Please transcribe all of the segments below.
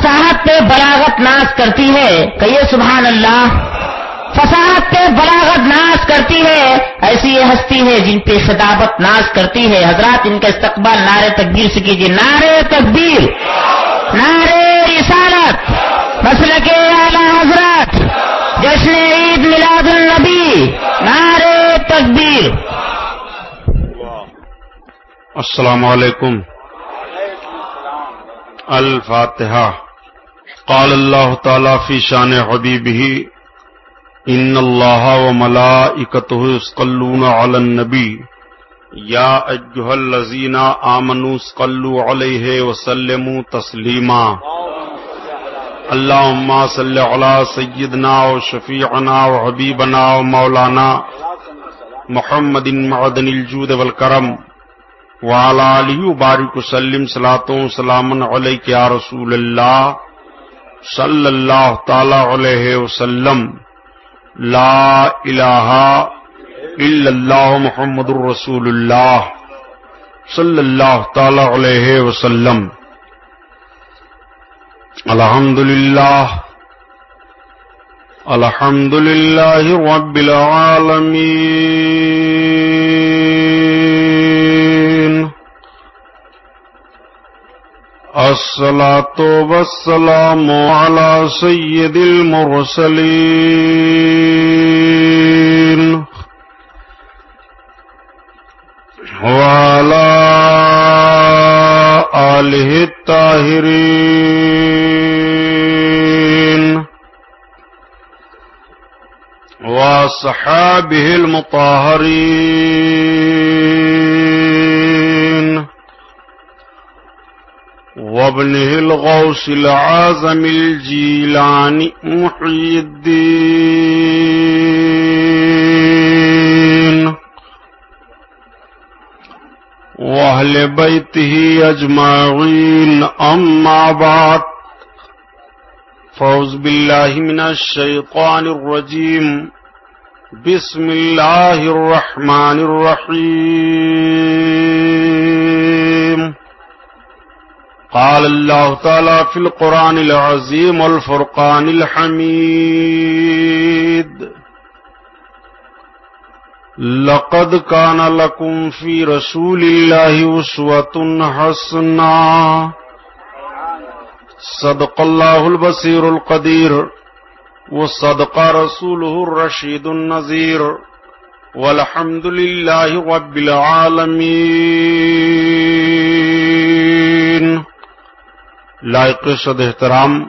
فساحت پہ بلاغت ناز کرتی ہے، کہیے سبحان اللہ۔ فساد پہ بلاغت ناز کرتی ہے، ایسی یہ ہستی ہے جن پہ خطابت ناز کرتی ہے۔ حضرات، ان کا استقبال نعرے تکبیر سے کیجیے نعرے تکبیر نعرے رسالت۔ مسل اعلی حضرت جشن عید میلاد النبی نعرے تکبیر۔ السلام علیکم۔ الفاتحہ۔ قال اللہ تعالی فی شان حبیبہ، ان اللہ و ملائکتہ یصلون علی النبی. یا ایھا الذین آمنوا صلوا علیہ وسلموا تسلیما. اللهم صل علی سیدنا و شفیعنا و حبیبنا و مولانا محمد معدن الجود والکرم وعلى آله بارك وسلم صلاة وسلام عليك يا رسول الله صلى الله تعالى عليه وسلم، لا إله إلا الله محمد رسول الله صلى الله تعالى عليه وسلم۔ الحمد لله الحمد لله رب العالمين الصلاة والسلام على سيد المرسلين وعلى آله الطاهرين وصحابه المطهرين وابنه الغوث العازم الجيلان محي الدين واهل بيته اجمعين اما بعد فوز بالله من الشيطان الرجيم. بسم الله الرحمن الرحيم. قال الله تعالى في القرآن العظيم والفرقان الحميد لقد كان لكم في رسول الله أسوة حسنة صدق الله البصير القدير وصدق رسوله الرشيد النذير والحمد لله رب العالمين لائق صد احترام،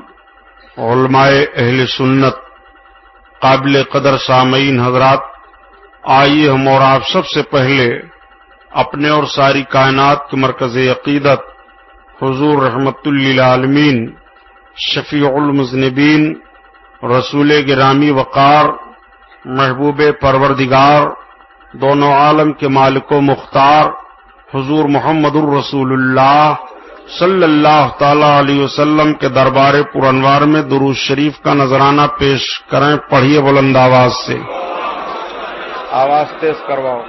علماء اہل سنت، قابل قدر سامعین حضرات، آئیے ہم اور آپ سب سے پہلے اپنے اور ساری کائنات کے مرکز عقیدت، حضور رحمت للعالمین، شفیع المذنبین، رسول گرامی وقار، محبوب پروردگار، دونوں عالم کے مالک و مختار، حضور محمد الرسول اللہ صلی اللہ تعالی علیہ وسلم کے دربار پرانوار میں دروز شریف کا نذرانہ پیش کریں پڑھیے بلند آواز سے۔ آواز تیز کرواؤ۔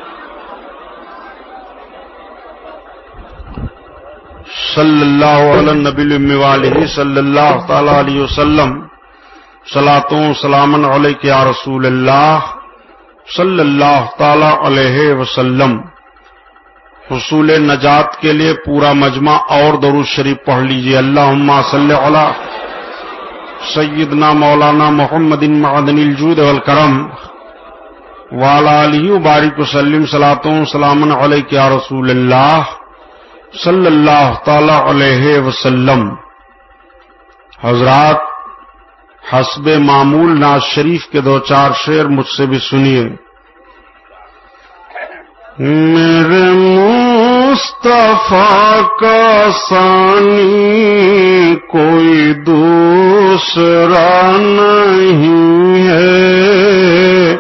صلی اللہ علیہ نبی والہ صلی اللہ تعالی علیہ وسلم سلاطوں سلامن علیہ یا رسول اللہ صلی اللہ تعالی علیہ وسلم۔ حصول نجات کے لیے پورا مجمع اور درود شریف پڑھ لیجیے۔ اللہ صلی علی سیدنا مولانا محمد معدن الجود والکرم والا علی بارک وسلم سلاطوں سلام علیہ یا رسول اللہ صلی اللہ تعالی علیہ وسلم۔ حضرات، حسب معمول ناز شریف کے دو چار شعر مجھ سے بھی سنیے۔ میرے مصطفیٰ کا ثانی کوئی دوسرا نہیں ہے۔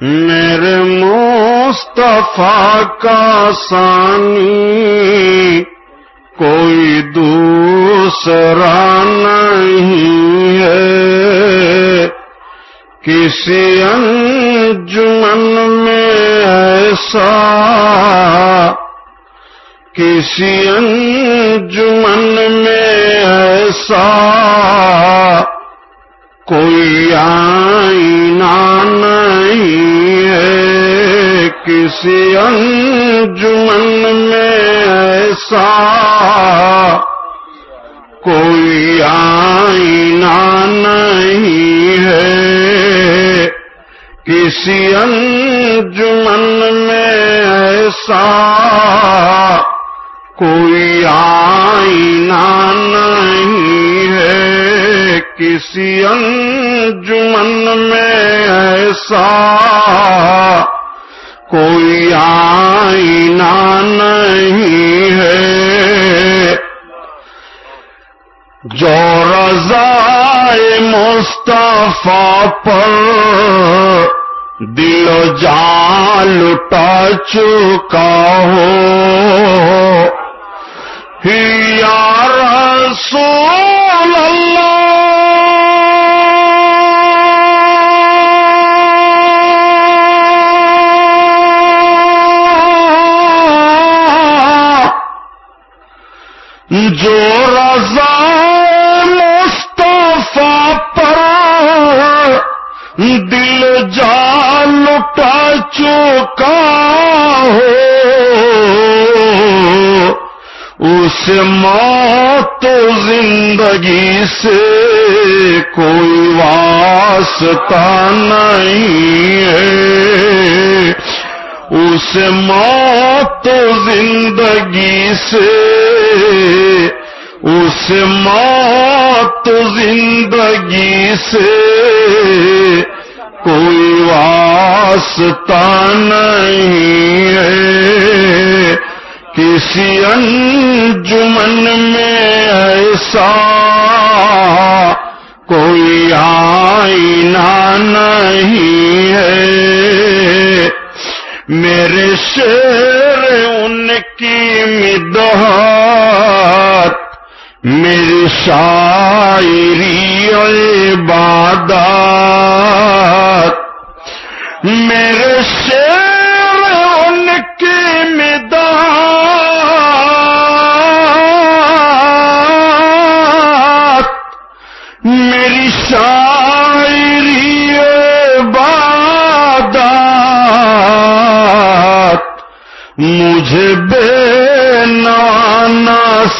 میرے مصطفیٰ کا ثانی کوئی دوسرا نہیں ہے۔ کسی انجمن میں ایسا، کسی انجمن میں ایسا، کوئی آئینہ نہیں ہے، کسی انجمن میں ایسا۔ کوئی آئینہ نہیں ہے۔ کسی انجمن میں ایسا کوئی آئینہ نہیں ہے۔ کسی انجمن میں ایسا کوئی آئینہ نہیں ہے۔ جو رضائے مصطفیٰ پر دل و جان لٹا چکا ہو۔ یا رسول اللہ۔ جو رضا ہو۔ اس موت زندگی سے کوئی واسطہ نہیں ہے۔ اس موت زندگی سے، اس موت زندگی سے کوئی واسطہ نہیں ہے۔ کسی انجمن میں ایسا کوئی آئینہ نہیں ہے۔ میرے شیر ان کی مدحت میری شاعری عبادت میرے شیر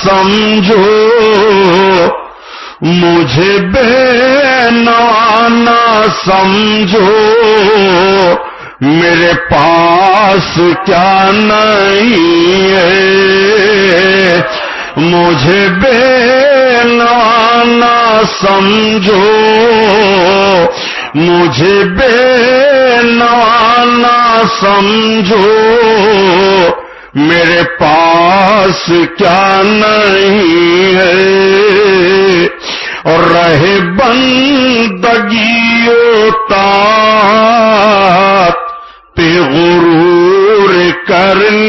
سمجھو، مجھے بے نانا سمجھو، میرے پاس کیا نہیں ہے؟ مجھے بے نانا سمجھو، مجھے بے نانا سمجھو میرے پاس کیا نہیں ہے؟ اور رہے بندگی پہ غرور کرنے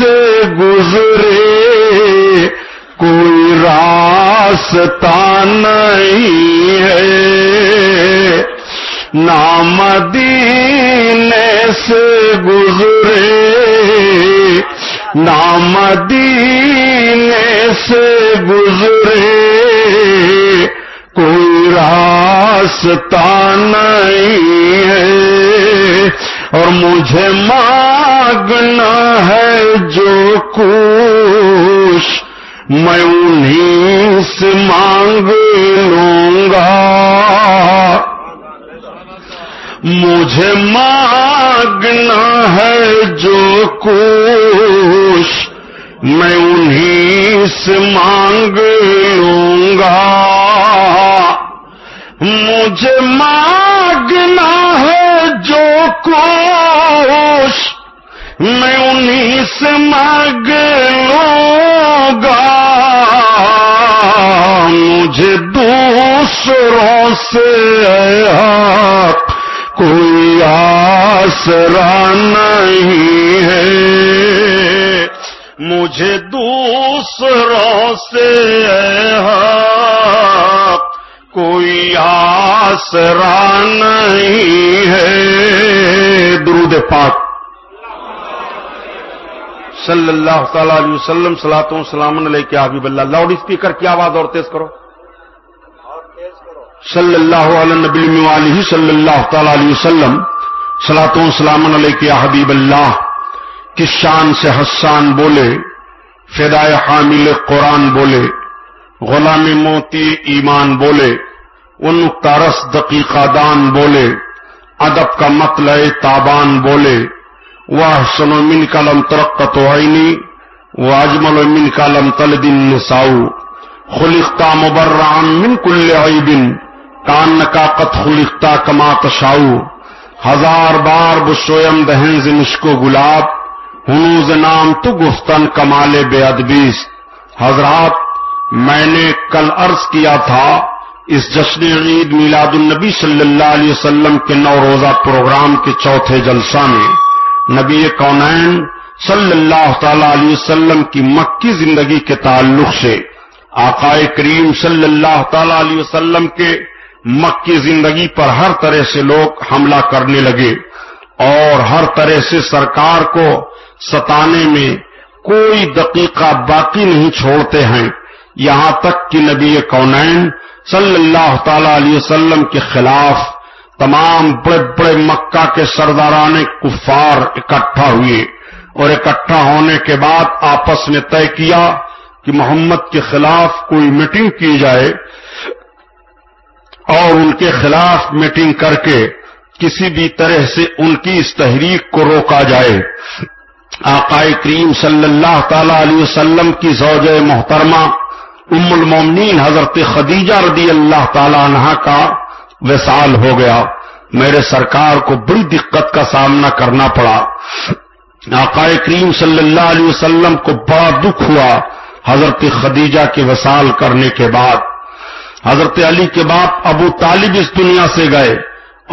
سے گزرے، کوئی راستہ نہیں ہے۔ نامدینے سے گزرے نامدینے سے گزرے۔ کوئی راستہ نہیں ہے۔ اور مجھے مانگنا ہے جو کچھ میں انہیں سے مانگ لوں گا۔ مجھے مانگنا ہے جو کچھ میں انہیں سے مانگ لوں گا۔ مجھے مانگنا ہے جو کوش میں انہیں سے مانگ لوں گا مجھے دوسروں سے کوئی آسرا نہیں ہے۔ مجھے دوسروں سے کوئی آسرا نہیں ہے۔ درود پاک۔ صلی اللہ تعالی علیہ وسلم سلاطوں سلام علیہ کیا حبیب اللہ۔ لاؤڈ اسپیکر کی آواز اور تیز کرو۔ صلی اللہ علیہ نبی علیہ صلی اللہ تعالی علیہ وسلم۔ سلاطوں سلام علیہ کیا حبیب اللہ۔ کس شان سے حسان بولے، فدائے حامل قرآن بولے۔ غلام موتی ایمان بولے، ان تارس دقیقہ دان بولے، ادب کا مطلع تابان بولے وہ سنو من کالم ترقت عینی وہ اجمل من کالم تل دن نساؤ خلختہ مبرام من کل عیبن، کان نکاقت خلختہ کما تشاؤ ہزار بار بشویم دہن سے مشکو گلاب، ہنوز نام تو گفتن کمال بے ادبیس، حضرات میں نے کل عرض کیا تھا، اس جشن عید میلاد النبی صلی اللہ علیہ وسلم کے نو روزہ پروگرام کے چوتھے جلسہ میں نبی کونین صلی اللہ تعالی علیہ وسلم کی مکی زندگی کے تعلق سے آقائے کریم صلی اللہ تعالی علیہ وسلم کے مکی زندگی پر ہر طرح سے لوگ حملہ کرنے لگے اور ہر طرح سے سرکار کو ستانے میں کوئی دقیقہ باقی نہیں چھوڑتے ہیں۔ یہاں تک کہ نبی کونین صلی اللہ تعالی علیہ وسلم کے خلاف تمام بڑے بڑے مکہ کے سرداران کفار اکٹھا ہوئے اور اکٹھا ہونے کے بعد آپس میں طے کیا کہ محمد کے خلاف کوئی میٹنگ کی جائے اور ان کے خلاف میٹنگ کر کے کسی بھی طرح سے ان کی اس تحریک کو روکا جائے۔ آقائے کریم صلی اللہ تعالی علیہ وسلم کی زوج محترمہ ام المومنین حضرت خدیجہ رضی اللہ تعالی عنہ کا وصال ہو گیا۔ میرے سرکار کو بڑی دقت کا سامنا کرنا پڑا۔ آقائے کریم صلی اللہ علیہ وسلم کو بڑا دکھ ہوا حضرت خدیجہ کے وصال کرنے کے بعد۔ حضرت علی کے باپ ابو طالب اس دنیا سے گئے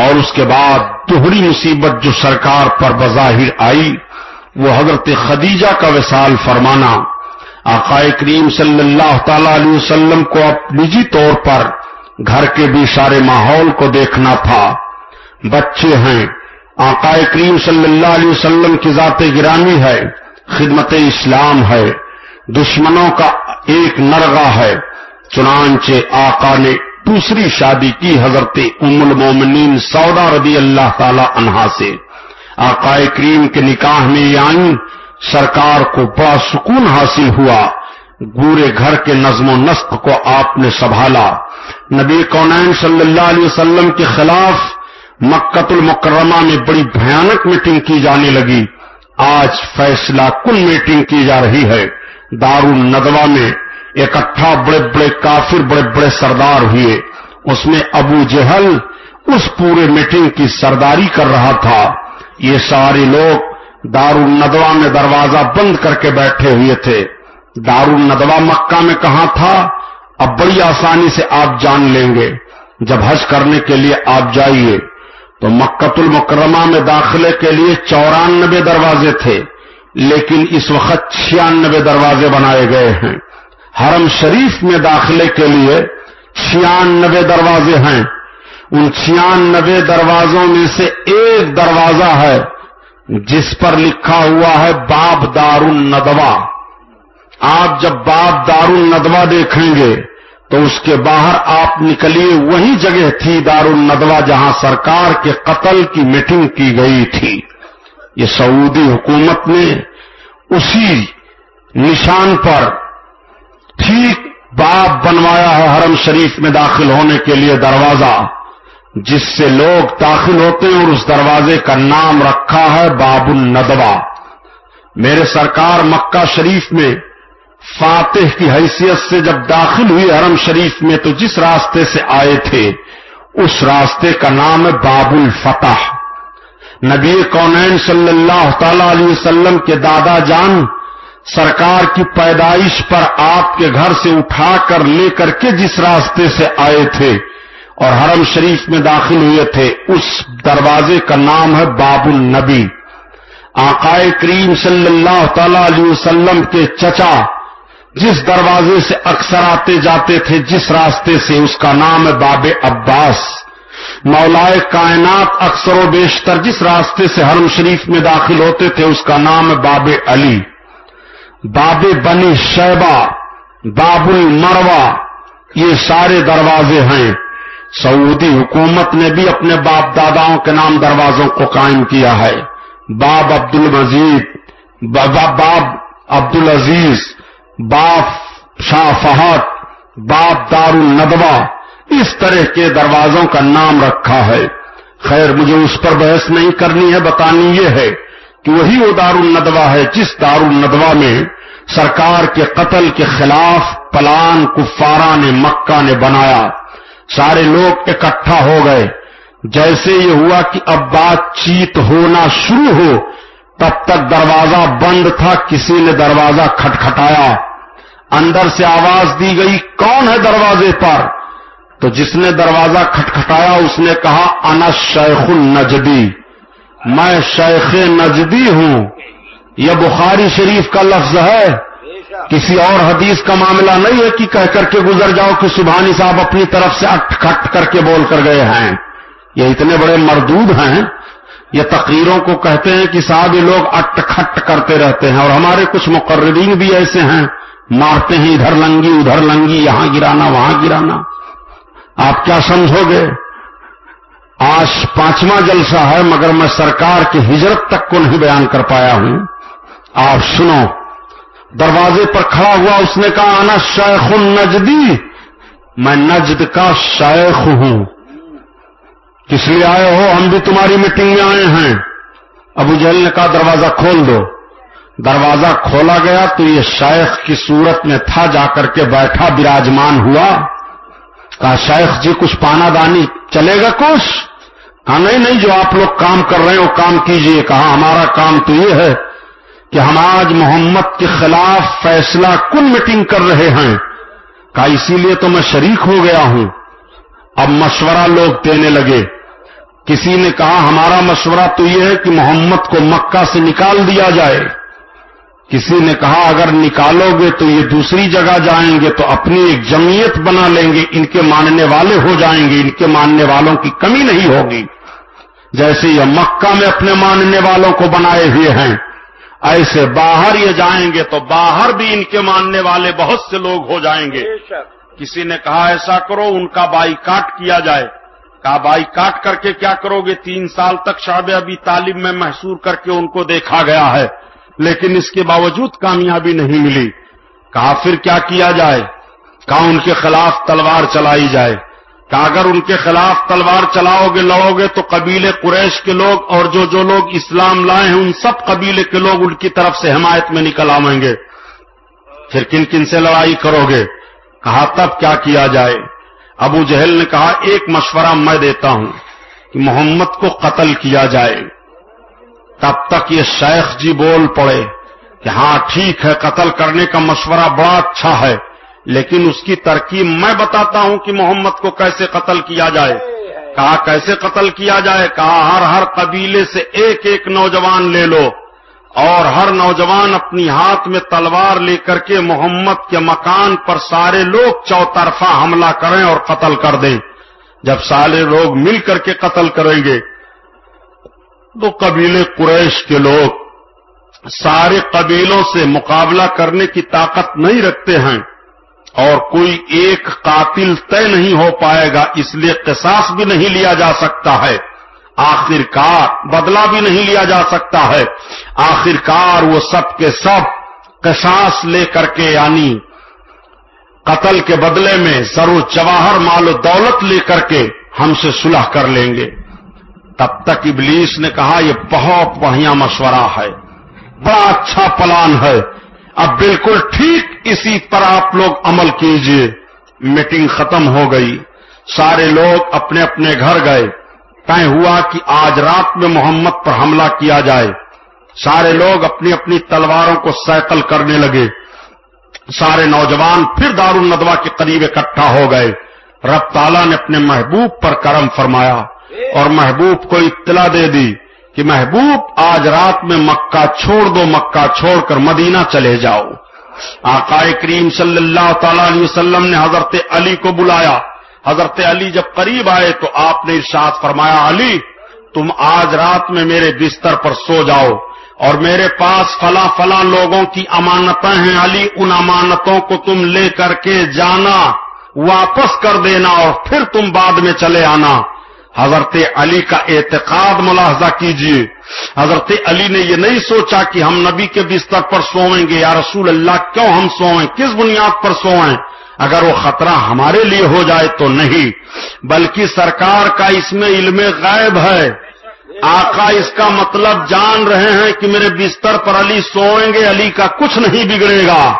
اور اس کے بعد دوہری مصیبت جو سرکار پر بظاہر آئی، وہ حضرت خدیجہ کا وصال فرمانا۔ آقائے کریم صلی اللہ تعالی علیہ وسلم کو اب نجی طور پر گھر کے بھی سارے ماحول کو دیکھنا تھا۔ بچے ہیں۔ آقائے کریم صلی اللہ علیہ وسلم کی ذات گرامی ہے۔ خدمت اسلام ہے۔ دشمنوں کا ایک نرغا ہے۔ چنانچہ آقا نے دوسری شادی کی حضرت ام المومنین سودا رضی اللہ تعالی عنہا سے۔ آقائے کریم کے نکاح میں آئیں سرکار کو بڑا سکون حاصل ہوا۔ گورے گھر کے نظم و نسق کو آپ نے سنبھالا۔ نبی کونین صلی اللہ علیہ وسلم کے خلاف مکت المکرمہ میں بڑی بھیانک میٹنگ کی جانے لگی۔ آج فیصلہ کل میٹنگ کی جا رہی ہے؟ دار الندوا میں اکٹھا بڑے بڑے کافر، بڑے بڑے سردار ہوئے۔ اس میں ابو جہل اس پورے میٹنگ کی سرداری کر رہا تھا۔ یہ سارے لوگ دار الندوا میں دروازہ بند کر کے بیٹھے ہوئے تھے۔ دار الندوا مکہ میں کہاں تھا؟ اب بڑی آسانی سے آپ جان لیں گے۔ جب حج کرنے کے لیے آپ جائیے، تو مکت المکرمہ میں داخلے کے لیے چورانوے دروازے تھے، لیکن اس وقت چھیانوے دروازے بنائے گئے ہیں۔ حرم شریف میں داخلے کے لیے چھیانوے دروازے ہیں۔ ان چھیانوے دروازوں میں سے ایک دروازہ ہے۔ جس پر لکھا ہوا ہے باب دار الندوا آپ جب باب دار الندوا دیکھیں گے تو اس کے باہر آپ نکلیے وہی جگہ تھی دار الندوا جہاں سرکار کے قتل کی میٹنگ کی گئی تھی۔ یہ سعودی حکومت نے اسی نشان پر ٹھیک باب بنوایا ہے حرم شریف میں داخل ہونے کے لیے دروازہ۔ جس سے لوگ داخل ہوتے ہیں اور اس دروازے کا نام رکھا ہے باب الندوا میرے سرکار مکہ شریف میں فاتح کی حیثیت سے جب داخل ہوئی حرم شریف میں تو جس راستے سے آئے تھے، اس راستے کا نام ہے باب الفتح۔ نبی کونین صلی اللہ تعالی علیہ وسلم کے دادا جان سرکار کی پیدائش پر آپ کے گھر سے اٹھا کر لے کر کے جس راستے سے آئے تھے اور حرم شریف میں داخل ہوئے تھے، اس دروازے کا نام ہے باب النبی آقائے کریم صلی اللہ تعالی علیہ وسلم کے چچا جس دروازے سے اکثر آتے جاتے تھے، جس راستے سے اس کا نام ہے باب عباس۔ مولائے کائنات اکثر و بیشتر جس راستے سے حرم شریف میں داخل ہوتے تھے، اس کا نام ہے باب علی۔ باب بنی شیبہ، باب المروا یہ سارے دروازے ہیں۔ سعودی حکومت نے بھی اپنے باپ داداؤں کے نام دروازوں کو قائم کیا ہے۔ باب عبد المزید باب عبد العزیز باپ شاہ فہد، باپ دار الندوا اس طرح کے دروازوں کا نام رکھا ہے۔ خیر، مجھے اس پر بحث نہیں کرنی ہے، بتانی یہ ہے کہ وہی وہ دار الندوا ہے جس دار الندوا میں سرکار کے قتل کے خلاف پلان کفارا نے مکہ نے بنایا۔ سارے لوگ اکٹھا ہو گئے۔ جیسے یہ ہوا کہ اب بات چیت ہونا شروع ہو، تب تک دروازہ بند تھا، کسی نے دروازہ کھٹکھٹایا۔ اندر سے آواز دی گئی، کون ہے دروازے پر؟ تو جس نے دروازہ کھٹکھٹایا، اس نے کہا، انا شیخ النجدی۔ میں شیخ نجدی ہوں۔ یہ بخاری شریف کا لفظ ہے۔ کسی اور حدیث کا معاملہ نہیں ہے کہ کہہ کر کے گزر جاؤ کہ سبحانی صاحب اپنی طرف سے اٹ کھٹ کر کے بول کر گئے ہیں۔ یہ اتنے بڑے مردود ہیں۔ یہ تقریروں کو کہتے ہیں کہ صاحب یہ لوگ اٹ کھٹ کرتے رہتے ہیں اور ہمارے کچھ مقررین بھی ایسے ہیں۔ مارتے ہیں ادھر لنگی ادھر لنگی، یہاں گرانا، وہاں گرانا۔ آپ کیا سمجھو گے آج پانچواں جلسہ ہے، مگر میں سرکار کی ہجرت تک کو نہیں بیان کر پایا ہوں۔ آپ سنو۔ دروازے پر کھڑا ہوا اس نے کہا آنا شیخ النجدی. میں نجد کا شیخ ہوں۔ کس لیے آئے ہو؟ ہم بھی تمہاری میٹنگ میں آئے ہیں۔ ابو جہل نے کہا، دروازہ کھول دو۔ دروازہ کھولا گیا تو یہ شیخ کی صورت میں تھا، جا کر کے بیٹھا، براجمان ہوا۔ کہا، شیخ جی کچھ پانا دانی چلے گا کچھ؟ ہاں نہیں نہیں، جو آپ لوگ کام کر رہے ہیں وہ کام کیجیے۔ کہا، ہمارا کام تو یہ ہے کہ ہم آج محمد کے خلاف فیصلہ کن میٹنگ کر رہے ہیں؟ کہا اسی لیے تو میں شریک ہو گیا ہوں۔ اب مشورہ لوگ دینے لگے۔ کسی نے کہا، ہمارا مشورہ تو یہ ہے کہ محمد کو مکہ سے نکال دیا جائے۔ کسی نے کہا، اگر نکالو گے تو یہ دوسری جگہ جائیں گے تو اپنی ایک جمعیت بنا لیں گے۔ ان کے ماننے والے ہو جائیں گے۔ ان کے ماننے والوں کی کمی نہیں ہوگی۔ جیسے یہ مکہ میں اپنے ماننے والوں کو بنائے ہوئے ہیں۔ ایسے باہر یہ جائیں گے تو باہر بھی ان کے ماننے والے بہت سے لوگ ہو جائیں گے۔ کسی نے کہا ایسا کرو ان کا بائی کاٹ کیا جائے۔ کہا بائی کاٹ کر کے کیا کرو گے؟ تین سال تک شعب ابھی تعلیم میں محسور کر کے ان کو دیکھا گیا ہے لیکن اس کے باوجود کامیابی نہیں ملی۔ کہا پھر کیا کیا جائے؟ کہا ان کے خلاف تلوار چلائی جائے۔ کہ اگر ان کے خلاف تلوار چلاؤ گے، لڑو گے، تو قبیلے قریش کے لوگ اور جو جو لوگ اسلام لائے ہیں، ان سب قبیلے کے لوگ ان کی طرف سے حمایت میں نکل آئیں گے۔ پھر کن کن سے لڑائی کرو گے؟ کہا، تب کیا کیا جائے؟ ابو جہل نے کہا، ایک مشورہ میں دیتا ہوں کہ محمد کو قتل کیا جائے۔ تب تک یہ شیخ جی بول پڑے کہ ہاں ٹھیک ہے، قتل کرنے کا مشورہ بڑا اچھا ہے۔ لیکن اس کی ترکیب میں بتاتا ہوں کہ محمد کو کیسے قتل کیا جائے۔ کہا کیسے قتل کیا جائے؟ کہا ہر ہر قبیلے سے ایک ایک نوجوان لے لو اور ہر نوجوان اپنی ہاتھ میں تلوار لے کر کے محمد کے مکان پر سارے لوگ چوطرفہ حملہ کریں اور قتل کر دیں۔ جب سارے لوگ مل کر کے قتل کریں گے تو قبیلے قریش کے لوگ سارے قبیلوں سے مقابلہ کرنے کی طاقت نہیں رکھتے ہیں۔ اور کوئی ایک قاتل طے نہیں ہو پائے گا، اس لیے قصاص بھی نہیں لیا جا سکتا ہے۔ آخر کار بدلہ بھی نہیں لیا جا سکتا ہے۔ آخر کار وہ سب کے سب قصاص لے کر کے یعنی قتل کے بدلے میں سرو جواہر مال و دولت لے کر کے ہم سے صلح کر لیں گے۔ تب تک ابلیس نے کہا، یہ بہت بڑھیا مشورہ ہے، بڑا اچھا پلان ہے۔ اب بالکل ٹھیک اسی پر آپ لوگ عمل کیجیے۔ میٹنگ ختم ہو گئی۔ سارے لوگ اپنے اپنے گھر گئے۔ طے ہوا کہ آج رات میں محمد پر حملہ کیا جائے۔ سارے لوگ اپنی اپنی تلواروں کو سیکل کرنے لگے۔ سارے نوجوان پھر دار الندوا کے قریب اکٹھا ہو گئے۔ رب تعالیٰ نے اپنے محبوب پر کرم فرمایا اور محبوب کو اطلاع دے دی۔ کہ محبوب، آج رات میں مکہ چھوڑ دو، مکہ چھوڑ کر مدینہ چلے جاؤ۔ آقا کریم صلی اللہ تعالی علیہ وسلم نے حضرت علی کو بلایا۔ حضرت علی جب قریب آئے تو آپ نے ارشاد فرمایا، علی، تم آج رات میں میرے بستر پر سو جاؤ۔ اور میرے پاس فلاں فلاں لوگوں کی امانتیں ہیں۔ علی، ان امانتوں کو تم لے کر کے جانا، واپس کر دینا اور پھر تم بعد میں چلے آنا۔ حضرت علی کا اعتقاد ملاحظہ کیجیے حضرت علی نے یہ نہیں سوچا کہ ہم نبی کے بستر پر سوئیں گے، یا رسول اللہ کیوں ہم سوئیں، کس بنیاد پر سوئیں؟ اگر وہ خطرہ ہمارے لیے ہو جائے تو نہیں، بلکہ سرکار کا اس میں علم غائب ہے۔ آقا اس کا مطلب جان رہے ہیں کہ میرے بستر پر علی سوئیں گے، علی کا کچھ نہیں بگڑے گا۔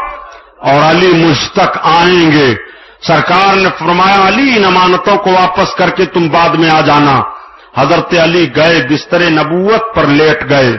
اور علی مجھ تک آئیں گے۔ سرکار نے فرمایا، علی، ان امانتوں کو واپس کر کے تم بعد میں آ جانا۔ حضرت علی گئے، بستر نبوت پر لیٹ گئے۔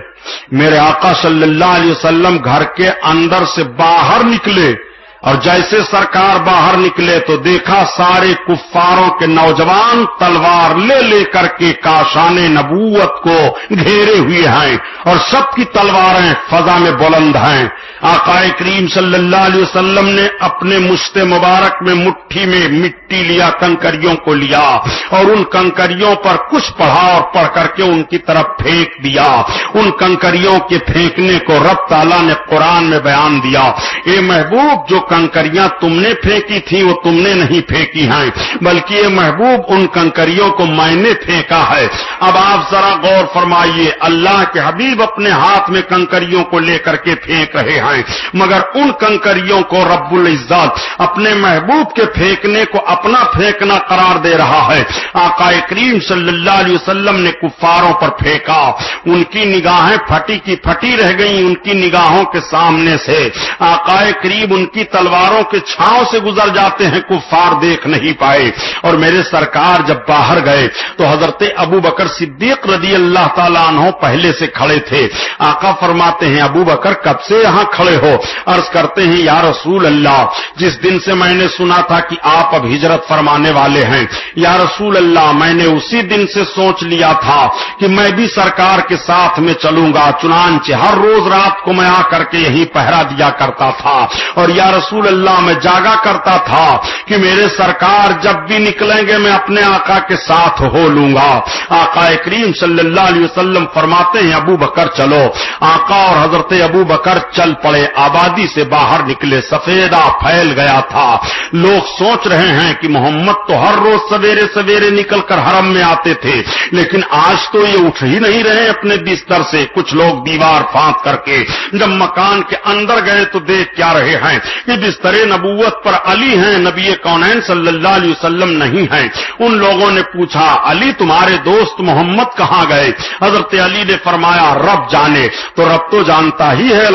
میرے آقا صلی اللہ علیہ وسلم گھر کے اندر سے باہر نکلے۔ اور جیسے سرکار باہر نکلے تو دیکھا سارے کفاروں کے نوجوان تلوار لے لے کر کے کاشان نبوت کو گھیرے ہوئے ہیں۔ اور سب کی تلواریں فضا میں بلند ہیں۔ آقا کریم صلی اللہ علیہ وسلم نے اپنے مشت مبارک میں مٹھی میں مٹی لیا، کنکریوں کو لیا اور ان کنکریوں پر کچھ پڑھا اور پڑھ کر کے ان کی طرف پھینک دیا۔ ان کنکریوں کے پھینکنے کو رب تعالیٰ نے قرآن میں بیان دیا۔ اے محبوب، جو کنکریاں تم نے پھینکی تھی وہ تم نے نہیں پھینکی ہیں، بلکہ یہ محبوب، ان کنکریوں کو میں نے پھینکا ہے۔ اب آپ ذرا غور فرمائیے، اللہ کے حبیب اپنے ہاتھ میں کنکریوں کو لے کر کے پھینک رہے ہیں۔ مگر ان کنکریوں کو رب العزت اپنے محبوب کے پھینکنے کو اپنا پھینکنا قرار دے رہا ہے۔ آقا کریم صلی اللہ علیہ وسلم نے کفاروں پر پھینکا۔ ان کی نگاہیں پھٹی کی پھٹی رہ گئی ان کی نگاہوں کے سامنے سے۔ آقا کریم ان کی تلواروں کے چھاؤں سے گزر جاتے ہیں، کفار دیکھ نہیں پائے۔ اور میرے سرکار جب باہر گئے تو حضرت ابو بکر صدیق رضی اللہ تعالیٰ عنہ پہلے سے کھڑے تھے۔ آقا فرماتے ہیں، ابو بکر کب سے یہاں کھڑے ہو۔ عرض کرتے ہیں، یا رسول اللہ، جس دن سے میں نے سنا تھا کہ آپ اب ہجرت فرمانے والے ہیں، یا رسول اللہ، میں نے اسی دن سے سوچ لیا تھا کہ میں بھی سرکار کے ساتھ میں چلوں گا، چنانچہ ہر روز رات کو میں آ کر کے یہی پہرا دیا کرتا تھا۔ اور یا رسول اللہ، میں جاگا کرتا تھا کہ میرے سرکار جب بھی نکلیں گے، میں اپنے آقا کے ساتھ ہو لوں گا۔ آقا کریم صلی اللہ علیہ وسلم فرماتے ہیں، ابو بکر چلو۔ آقا اور حضرت ابو بکر چل پڑے۔ آبادی سے باہر نکلے سفیدہ پھیل گیا تھا۔ لوگ سوچ رہے ہیں کہ محمد تو ہر روز سویرے سویرے نکل کر حرم میں آتے تھے، لیکن آج تو یہ اٹھ ہی نہیں رہے اپنے بستر سے۔ کچھ لوگ دیوار پھانک کر کے جب مکان کے اندر گئے تو دیکھ کیا رہے ہیں کہ بستر نبوت پر علی ہیں، نبی کونین صلی اللہ علیہ وسلم نہیں ہیں۔ ان لوگوں نے پوچھا، علی تمہارے دوست محمد کہاں گئے؟ حضرت علی نے فرمایا، رب جانے۔ تو رب تو جانتا ہی ہے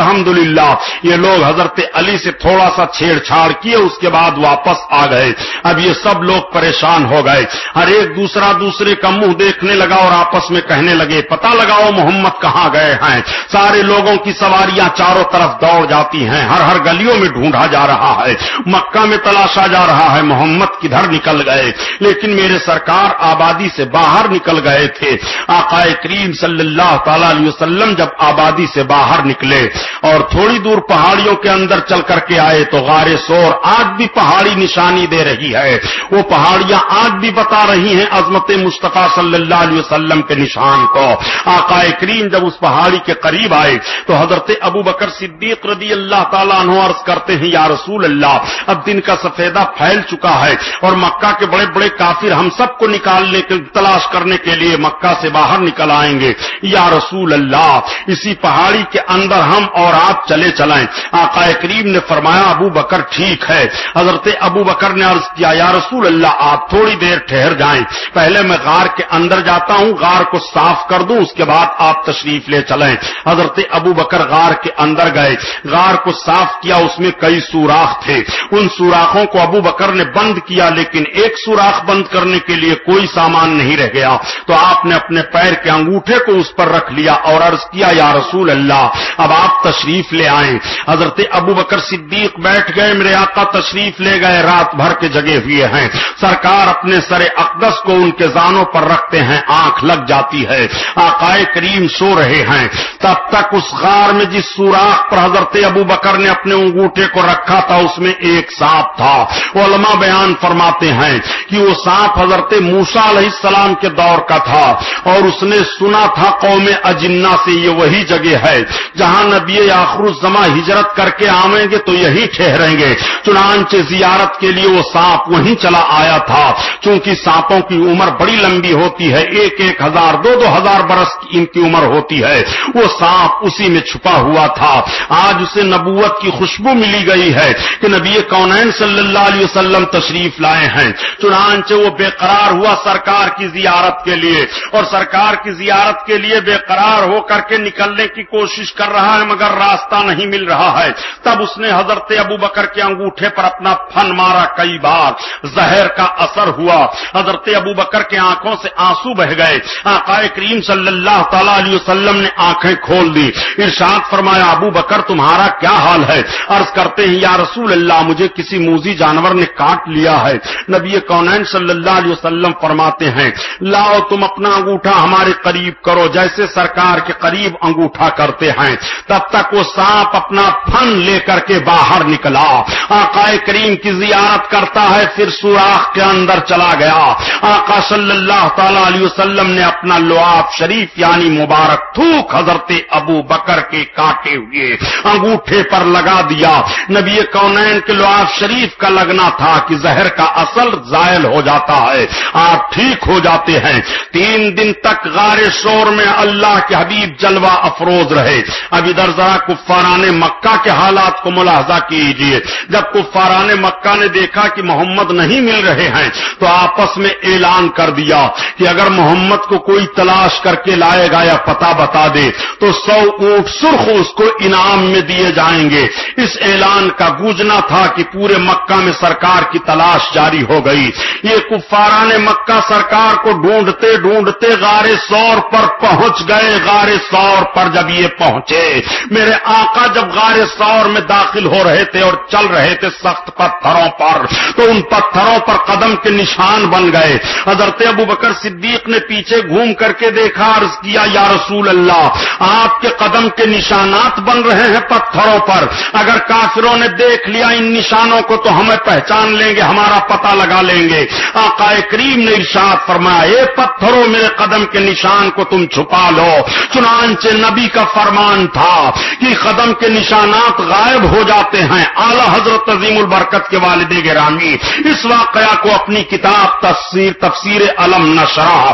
یہ لوگ حضرت علی سے تھوڑا سا چھیڑ چھاڑ کیے، اس کے بعد واپس آ گئے۔ اب یہ سب لوگ پریشان ہو گئے۔ ہر ایک دوسرا دوسرے کا منہ دیکھنے لگا اور آپس میں کہنے لگے پتا لگاؤ محمد کہاں گئے ہیں؟ سارے لوگوں کی سواریاں چاروں طرف دوڑ جاتی ہیں۔ ہر ہر گلیوں میں ڈھونڈا جا رہا ہے۔ مکہ میں تلاشا جا رہا ہے۔ محمد کدھر نکل گئے؟ لیکن میرے سرکار آبادی سے باہر نکل گئے تھے۔ آقا کریم صلی اللہ تعالی علیہ وسلم جب آبادی سے باہر نکلے اور تھوڑی دور پہاڑیوں کے اندر چل کر کے آئے تو غار سور آج بھی پہاڑی نشانی دے رہی ہے۔ وہ پہاڑیاں آج بھی بتا رہی ہیں عظمت مصطفیٰ صلی اللہ علیہ وسلم کے نشان کو۔ آقا کریم جب اس پہاڑی کے قریب آئے تو حضرت ابو بکر صدیق رضی اللہ تعالیٰ عنہ عرض کرتے ہیں، یا رسول اللہ، اب دن کا سفیدہ پھیل چکا ہے اور مکہ کے بڑے بڑے کافر ہم سب کو نکالنے کے، تلاش کرنے کے لیے مکہ سے باہر نکل آئیں گے۔ یا رسول اللہ، اسی پہاڑی کے اندر ہم اور آپ چلے چلے چلائیں۔ آقا کریم نے فرمایا، ابو بکر ٹھیک ہے۔ حضرت ابو بکر نے عرض کیا، یا رسول اللہ، آپ تھوڑی دیر ٹھہر جائیں۔ پہلے میں غار کے اندر جاتا ہوں، غار کو صاف کر دوں، اس کے بعد آپ تشریف لے چلیں حضرت ابو بکر غار کے اندر گئے۔ غار کو صاف کیا، اس میں کئی سوراخ تھے۔ ان سوراخوں کو ابو بکر نے بند کیا، لیکن ایک سوراخ بند کرنے کے لیے کوئی سامان نہیں رہ گیا۔ تو آپ نے اپنے پیر کے انگوٹھے کو اس پر رکھ لیا اور عرض کیا، یا رسول اللہ، اب آپ تشریف لے آئیں۔ حضرت ابو بکر صدیق بیٹھ گئے، میرے آقا تشریف لے گئے، رات بھر کے جگہ ہوئے ہیں۔ سرکار اپنے سر اقدس کو ان کے زانوں پر رکھتے ہیں، آنکھ لگ جاتی ہے۔ آقائے کریم سو رہے ہیں۔ تب تک اس غار میں جس سوراخ پر حضرت ابو بکر نے اپنے انگوٹھے کو رکھا تھا، اس میں ایک سانپ تھا۔ علماء بیان فرماتے ہیں کہ وہ سانپ حضرت موسا علیہ السلام کے دور کا تھا، اور اس نے سنا تھا قوم اجنا سے یہ وہی جگہ ہے جہاں نبی آخر الزما ہجرت کر کے آویں گے تو یہی ٹھہریں گے۔ چنانچہ زیارت کے لیے وہ سانپ وہیں چلا آیا تھا۔ چونکہ سانپوں کی عمر بڑی لمبی ہوتی ہے، ایک ایک ہزار، دو دو ہزار برس کی ان کی عمر ہوتی ہے۔ وہ سانپ اسی میں چھپا ہوا تھا۔ آج اسے نبوت کی خوشبو ملی گئی ہے کہ نبی کونین صلی اللہ علیہ وسلم تشریف لائے ہیں۔ چنانچہ وہ بے قرار ہوا سرکار کی زیارت کے لیے۔ اور سرکار کی زیارت کے لیے بے قرار ہو کر کے نکلنے کی کوشش کر رہا ہے، مگر راستہ نہیں مل رہا ہے۔ تب اس نے حضرت ابو بکر کے انگوٹھے پر اپنا فن مارا کئی بار۔ زہر کا اثر ہوا۔ حضرت ابو بکر کے آنکھوں سے آنسو بہ گئے۔ آقائے کریم صلی اللہ تعالی علیہ وسلم نے آنکھیں کھول دی ارشاد فرمایا، ابو بکر، تمہارا کیا حال ہے؟ عرض کرتے ہیں، یا رسول اللہ، مجھے کسی موزی جانور نے کاٹ لیا ہے۔ نبی کونین صلی اللہ علیہ وسلم فرماتے ہیں، لاؤ تم اپنا انگوٹھا ہمارے قریب کرو، جیسے سرکار کے قریب انگوٹھا کرتے ہیں۔ تب تک وہ سانپ اپنا فن لے کر کے باہر نکلا۔ آقائے کریم کی زیارت کرتا ہے، پھر سوراخ کے اندر چلا گیا۔ آقا صلی اللہ تعالی علیہ وسلم نے اپنا لعاب شریف یعنی مبارک تھوک حضرت ابو بکر کے کاٹے ہوئے انگوٹھے پر لگا دیا۔ نبی کونین کے لعاب شریف کا لگنا تھا کہ زہر کا اصل زائل ہو جاتا ہے۔ آپ ٹھیک ہو جاتے ہیں۔ تین دن تک غار شور میں اللہ کے حبیب جلوہ افروز رہے۔ اب ادھر ذرا کفاران مکہ کے حالات کو ملاحظہ کیجیے جب کفاران مکہ نے دیکھا کہ محمد نہیں مل رہے ہیں، تو آپس میں اعلان کر دیا کہ اگر محمد کو کوئی تلاش کر کے لائے گا یا پتا بتا دے، تو سو اونٹ سرخ اس کو انعام میں دیے جائیں گے۔ اس اعلان کا گوجنا تھا کہ پورے مکہ میں سرکار کی تلاش جاری ہو گئی۔ یہ کفاران مکہ سرکار کو ڈھونڈتے ڈھونڈتے غار سور پر پہنچ گئے۔ غار سور پر جب یہ پہنچے، میرے آقا جب غار سور میں داخل ہو رہے تھے اور چل رہے تھے سخت پتھروں پر، تو ان پتھروں پر قدم کے نشان بن گئے۔ حضرت ابو بکر صدیق نے پیچھے گھوم کر کے دیکھا، عرض کیا، یا رسول اللہ، آپ کے قدم کے نشانات بن رہے ہیں پتھروں پر۔ اگر کافروں نے دیکھ لیا ان نشانوں کو، تو ہمیں پہچان لیں گے، ہمارا پتہ لگا لیں گے۔ آقا کریم نے ارشاد فرمایا، اے پتھروں، میرے قدم کے نشان کو تم چھپا لو۔ چنانچہ نبی کا فرمان تھا کہ قدم کے نشانات غائب ہو جاتے ہیں۔ اعلی حضرت عظیم البرکت کے والد گرامی، اس واقعہ کو اپنی کتاب تفسیر تفسیر علم نشرہ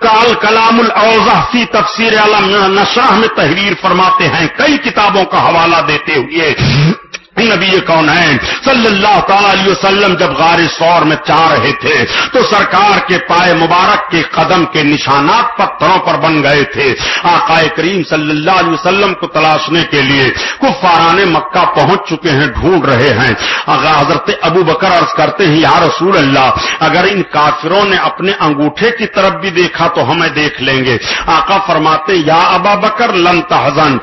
کال کلام الاوضح فی تفسیر علم نشرہ میں تحریر فرماتے ہیں۔ کئی کتابوں کا حوالہ دیتے ہوئے نبی کون ہے صلی اللہ تعالی علیہ وسلم جب غار سور میں چاہ رہے تھے تو سرکار کے پائے مبارک کے قدم کے نشانات پتھروں پر بن گئے تھے۔ آقا کریم صلی اللہ علیہ وسلم کو تلاشنے کے لیے کفاران مکہ پہنچ چکے ہیں، ڈھونڈ رہے ہیں۔ حضرت ابو بکر عرض کرتے ہیں، یا رسول اللہ، اگر ان کافروں نے اپنے انگوٹھے کی طرف بھی دیکھا تو ہمیں دیکھ لیں گے۔ آقا فرماتے، یا ابا بکر، لن تحزن۔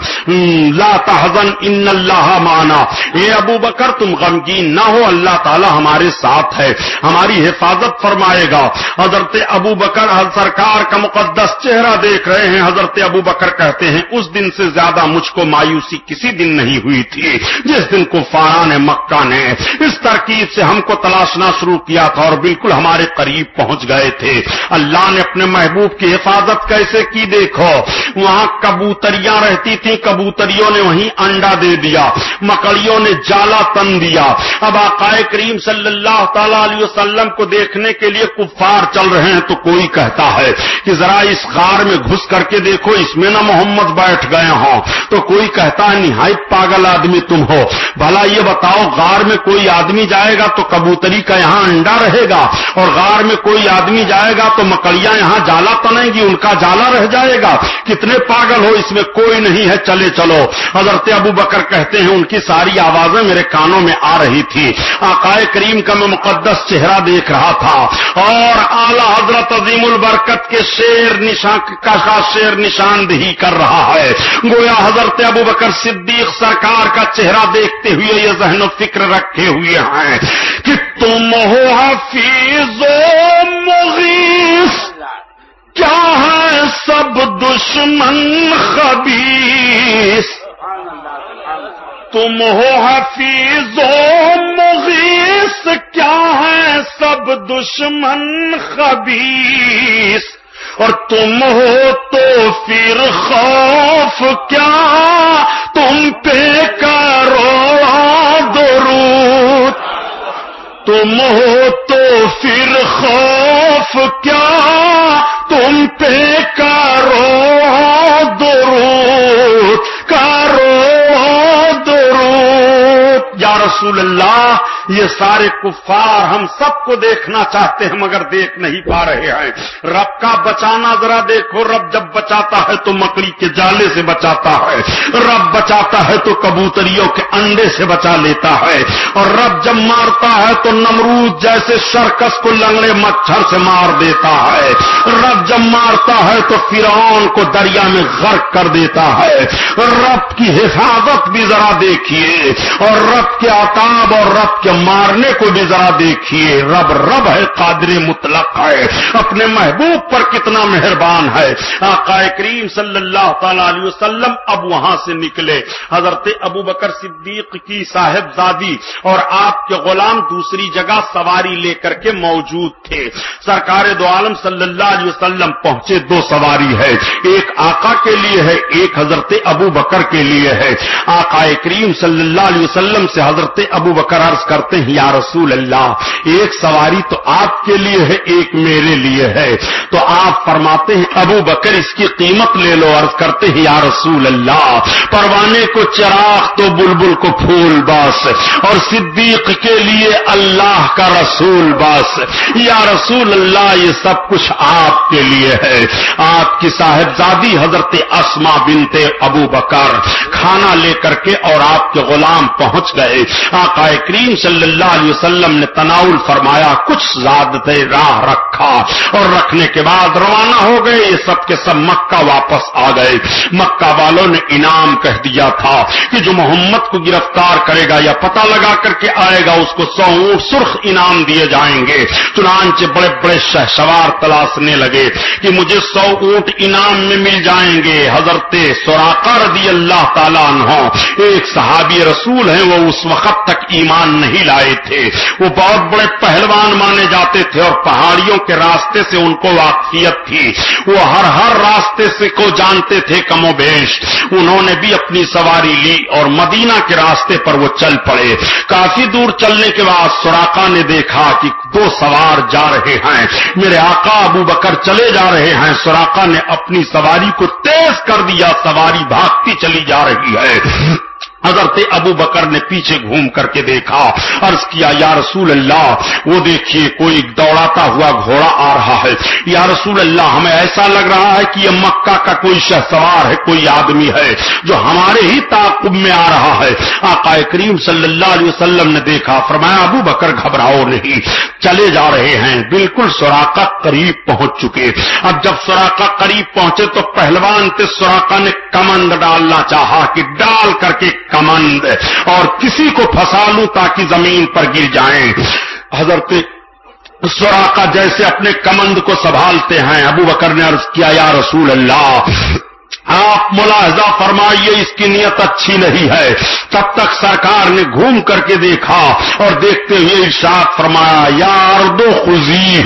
لا تحزن، ان اللہ مانا اے ابو بکر، تم غمگین نہ ہو، اللہ تعالی ہمارے ساتھ ہے، ہماری حفاظت فرمائے گا۔ حضرت ابو بکر سرکار کا مقدس چہرہ دیکھ رہے ہیں۔ حضرت ابو بکر کہتے ہیں، اس دن سے زیادہ مجھ کو مایوسی کسی دن نہیں ہوئی تھی، جس دن کو فاران مکہ نے اس ترکیب سے ہم کو تلاشنا شروع کیا تھا اور بالکل ہمارے قریب پہنچ گئے تھے۔ اللہ نے اپنے محبوب کی حفاظت کیسے کی دیکھو، وہاں کبوتریاں رہتی تھیں، کبوتریوں نے وہیں انڈا دے دیا، مکڑیوں نے جالا تن دیا۔ اب آقائے کریم صلی اللہ تعالی علیہ وسلم کو دیکھنے کے لیے کفار چل رہے ہیں تو کوئی کہتا ہے کہ ذرا اس غار میں گھس کر کے دیکھو، اس میں نہ محمد بیٹھ گئے ہوں۔ تو کوئی کہتا ہے نہایت پاگل آدمی تم ہو۔ بھلا یہ بتاؤ، غار میں کوئی آدمی جائے گا تو کبوتری کا یہاں انڈا رہے گا؟ اور غار میں کوئی آدمی جائے گا تو مکڑیاں یہاں جالا تنیں گی، ان کا جالا رہ جائے گا؟ کتنے پاگل ہو، اس میں کوئی نہیں ہے، چلے چلو۔ حضرت ابو بکر کہتے ہیں، ان کی ساری آواز آوازیں میرے کانوں میں آ رہی تھی۔ آقائے کریم کا میں مقدس چہرہ دیکھ رہا تھا۔ اور اعلی حضرت عظیم البرکت کے شیر نشان کا شیر نشاندہی کر رہا ہے۔ گویا حضرت ابو بکر صدیق سرکار کا چہرہ دیکھتے ہوئے یہ ذہن و فکر رکھے ہوئے ہیں۔ کہ تم ہو حفیظ و مغیث۔ کیا ہے سب دشمن خبیص تم ہو حفیظ و مغیث، کیا ہے سب دشمن خبیص اور تم ہو تو پھر خوف، کیا تم پہ کرو درود تم ہو تو پھر خوف، کیا تم پہ کرو رسول اللہ یہ سارے کفار ہم سب کو دیکھنا چاہتے ہیں مگر دیکھ نہیں پا رہے ہیں۔ رب کا بچانا ذرا دیکھو، رب جب بچاتا ہے تو مکڑی کے جالے سے بچاتا ہے۔ رب بچاتا ہے تو کبوتریوں کے انڈے سے بچا لیتا ہے۔ اور رب جب مارتا ہے تو نمرود جیسے شرکس کو لنگڑے مچھر سے مار دیتا ہے۔ رب جب مارتا ہے تو فرعون کو دریا میں غرق کر دیتا ہے۔ رب کی حفاظت بھی ذرا دیکھیے۔ اور رب کے آتاب اور رب کے مارنے کو بھی ذرا دیکھیے، رب رب ہے قادر مطلق ہے، اپنے محبوب پر کتنا مہربان ہے۔ آقا کریم صلی اللہ تعالی علیہ وسلم اب وہاں سے نکلے۔ حضرت ابو بکر صدیق کی صاحب زادی اور آپ کے غلام دوسری جگہ سواری لے کر کے موجود تھے۔ سرکار دو عالم صلی اللہ علیہ وسلم پہنچے، دو سواری ہے۔ ایک آقا کے لیے ہے، ایک حضرت ابو بکر کے لیے ہے۔ آقا کریم صلی اللہ علیہ وسلم سے حضرت ابو بکر عرض کرتے کرتے ہیں، یا رسول اللہ، ایک سواری تو آپ کے لیے ہے، ایک میرے لیے ہے. تو آپ فرماتے ہیں، ابو بکر اس کی قیمت لے لو، عرض کرتے ہیں، یا رسول اللہ، پروانے کو چراغ تو بلبل کو پھول بس اور صدیق کے لیے اللہ کا رسول بس یا رسول اللہ، یہ سب کچھ آپ کے لیے ہے۔ آپ کی صاحبزادی حضرت اسما بنتے ابو بکر کھانا لے کر کے اور آپ کے غلام پہنچ گئے۔ آقا کریم صلی صلی اللہ علیہ وسلم نے تناول فرمایا، کچھ زیادت راہ رکھا اور رکھنے کے بعد روانہ ہو گئے، یہ سب کے سب مکہ واپس آ گئے۔ مکہ والوں نے انعام کہہ دیا تھا کہ جو محمد کو گرفتار کرے گا یا پتہ لگا کر کے آئے گا، اس کو سو اونٹ سرخ انعام دیے جائیں گے۔ چنانچہ بڑے بڑے شہ سوار تلاشنے لگے کہ مجھے سو اونٹ انعام میں مل جائیں گے۔ حضرت سوراقا رضی اللہ تعالیٰ عنہ، ایک صحابی رسول ہیں، وہ اس وقت تک ایمان نہیں لائے تھے۔ وہ بہت بڑے پہلوان مانے جاتے تھے اور پہاڑیوں کے راستے سے ان کو واقفیت تھی۔ وہ ہر ہر راستے سے کو جانتے تھے کم و بیش۔ انہوں نے بھی اپنی سواری لی اور مدینہ کے راستے پر وہ چل پڑے۔ کافی دور چلنے کے بعد سوراقا نے دیکھا کہ دو سوار جا رہے ہیں۔ میرے آقا ابو بکر چلے جا رہے ہیں۔ سوراقا نے اپنی سواری کو تیز کر دیا۔ سواری بھاگتی چلی جا رہی ہے۔ حضرت ابو بکر نے پیچھے گھوم کر کے دیکھا، عرض کیا، یا رسول اللہ، وہ دیکھیے کوئی دوڑاتا ہوا گھوڑا آ رہا ہے۔ یا رسول اللہ، ہمیں ایسا لگ رہا ہے کہ یہ مکہ کا کوئی شہ سوار ہے، کوئی آدمی ہے جو ہمارے ہی تعقب میں آ رہا ہے۔ آقا کریم صلی اللہ علیہ وسلم نے دیکھا، فرمایا، ابو بکر، گھبراؤ نہیں۔ چلے جا رہے ہیں، بالکل سوراقا قریب پہنچ چکے۔ اب جب سوراقا قریب پہنچے تو پہلوان تھے سوراقا نے کمند ڈالنا چاہا کہ ڈال کر کے کمند اور کسی کو پھنسا لوں تاکہ زمین پر گر جائیں۔ حضرت سوراقا جیسے اپنے کمند کو سنبھالتے ہیں۔ ابو بکر نے عرض کیا، یا رسول اللہ، آپ ملاحظہ فرمائیے، اس کی نیت اچھی نہیں ہے۔ تب تک سرکار نے گھوم کر کے دیکھا اور دیکھتے ہوئے ارشاد فرمایا یار دو خوزی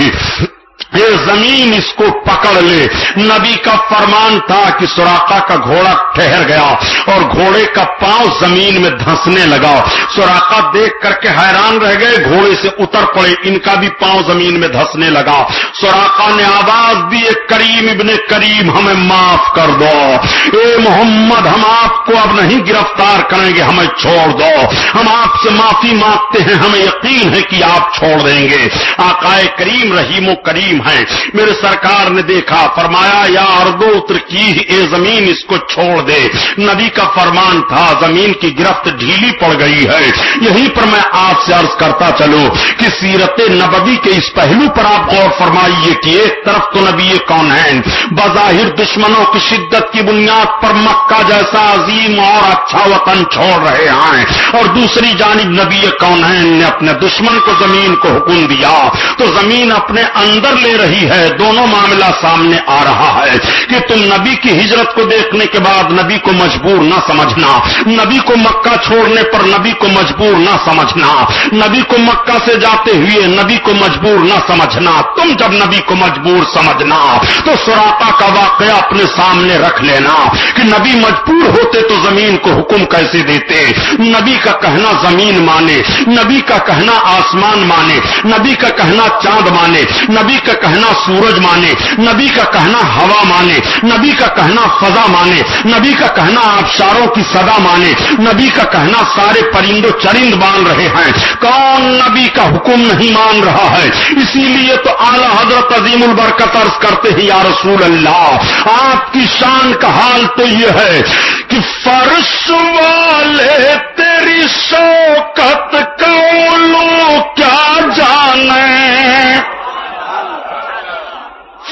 یہ زمین اس کو پکڑ لے۔ نبی کا فرمان تھا کہ سوراخا کا گھوڑا ٹھہر گیا اور گھوڑے کا پاؤں زمین میں دھنسنے لگا۔ سوراخا دیکھ کر کے حیران رہ گئے، گھوڑے سے اتر پڑے، ان کا بھی پاؤں زمین میں دھسنے لگا۔ سوراخا نے آواز دی کریم ابن کریم، ہمیں معاف کر دو۔ اے محمد، ہم آپ کو اب نہیں گرفتار کریں گے، ہمیں چھوڑ دو۔ ہم آپ سے معافی مانگتے ہیں، ہمیں یقین ہے کہ آپ چھوڑ دیں گے۔ آقائے کریم، رحیم و کریم ہیں۔ میرے سرکار نے دیکھا، فرمایا، یا اردو اتر کی اے زمین، اس کو چھوڑ دے۔ نبی کا فرمان تھا، زمین کی گرفت ڈھیلی پڑ گئی ہے۔ یہیں پر میں آپ سے عرض کرتا چلو کہ سیرت نبوی کے اس پہلو پر آپ غور فرمائیے کہ ایک طرف تو نبی کون ہے بظاہر دشمنوں کی شدت کی بنیاد پر مکہ جیسا عظیم اور اچھا وطن چھوڑ رہے ہیں۔ اور دوسری جانب نبی کون نے اپنے دشمن کو زمین کو حکم دیا۔ تو زمین اپنے اندر لے رہی ہے، دونوں معاملہ سامنے آ رہا ہے کہ تم نبی کی ہجرت کو دیکھنے کے بعد نبی کو مجبور نہ سمجھنا، نبی کو مکہ چھوڑنے پر نبی کو مجبور نہ سمجھنا، نبی کو مکہ سے جاتے ہوئے نبی کو مجبور نہ سمجھنا، تم جب نبی کو مجبور سمجھنا تو سراپا کا واقعہ اپنے سامنے رکھ لینا کہ نبی مجبور ہوتے تو زمین کو حکم کیسے دیتے؟ نبی کا کہنا زمین مانے، نبی کا کہنا آسمان مانے، نبی کا کہنا چاند مانے، نبی کا کہنا سورج مانے، نبی کا کہنا ہوا مانے، نبی کا کہنا فضا مانے، نبی کا کہنا آبشاروں کی سدا مانے، نبی کا کہنا سارے پرند و چرند مان رہے ہیں۔ کون نبی کا حکم نہیں مان رہا ہے؟ اسی لیے تو اعلی حضرت عظیم البرکت عرض کرتے ہیں، یا رسول اللہ، آپ کی شان کا حال تو یہ ہے کہ فرش والے تیری شوکت کو لو کیا جانے؟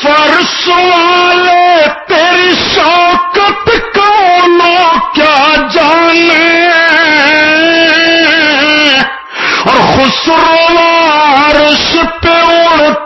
فرش والے تیری شوکت کو کیا جانے۔ اور خسرو وارش پہ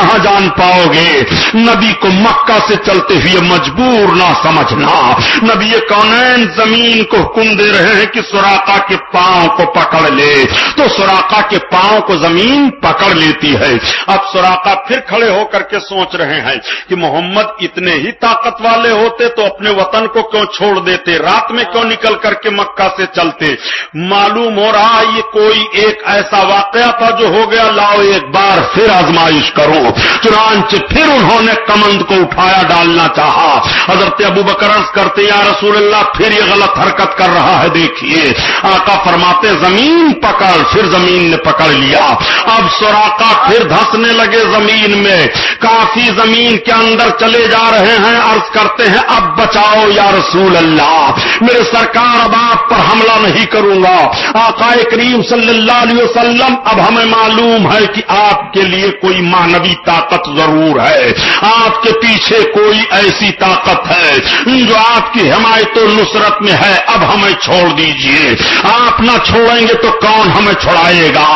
کہاں جان پاؤ گے؟ نبی کو مکہ سے چلتے ہوئے مجبور نہ سمجھنا۔ نبی کونین زمین کو حکم دے رہے ہیں کہ سوراخا کے پاؤں کو پکڑ لے۔ تو سوراخا کے پاؤں کو زمین پکڑ لیتی ہے۔ اب سوراخا پھر کھڑے ہو کر کے سوچ رہے ہیں کہ محمد اتنے ہی طاقت والے ہوتے تو اپنے وطن کو کیوں چھوڑ دیتے؟ رات میں کیوں نکل کر کے مکہ سے چلتے؟ معلوم ہو رہا یہ کوئی ایک ایسا واقعہ تھا جو ہو گیا، لاؤ ایک بار پھر آزمائش کرو چنانچہ پھر انہوں نے کمند کو اٹھایا ڈالنا چاہا۔ حضرت ابو بکرس کرتے یا رسول اللہ، پھر یہ غلط حرکت کر رہا ہے، دیکھیے۔ آقا فرماتے، زمین پکڑ، پھر زمین نے پکڑ لیا۔ اب سوراقا پھر دھسنے لگے زمین میں۔ کافی زمین کے اندر چلے جا رہے ہیں۔ عرض کرتے ہیں، اب بچاؤ یا رسول اللہ، میرے سرکار، اب آپ پر حملہ نہیں کروں گا۔ آقا کریم صلی اللہ علیہ وسلم، اب ہمیں معلوم ہے کہ آپ کے لیے کوئی مانوی طاقت ضرور ہے۔ آپ کے پیچھے کوئی ایسی طاقت ہے جو آپ کی حمایت و نصرت میں ہے، اب ہمیں چھوڑ دیجیے۔ آپ نہ چھوڑیں گے تو کون ہمیں چھوڑائے گا؟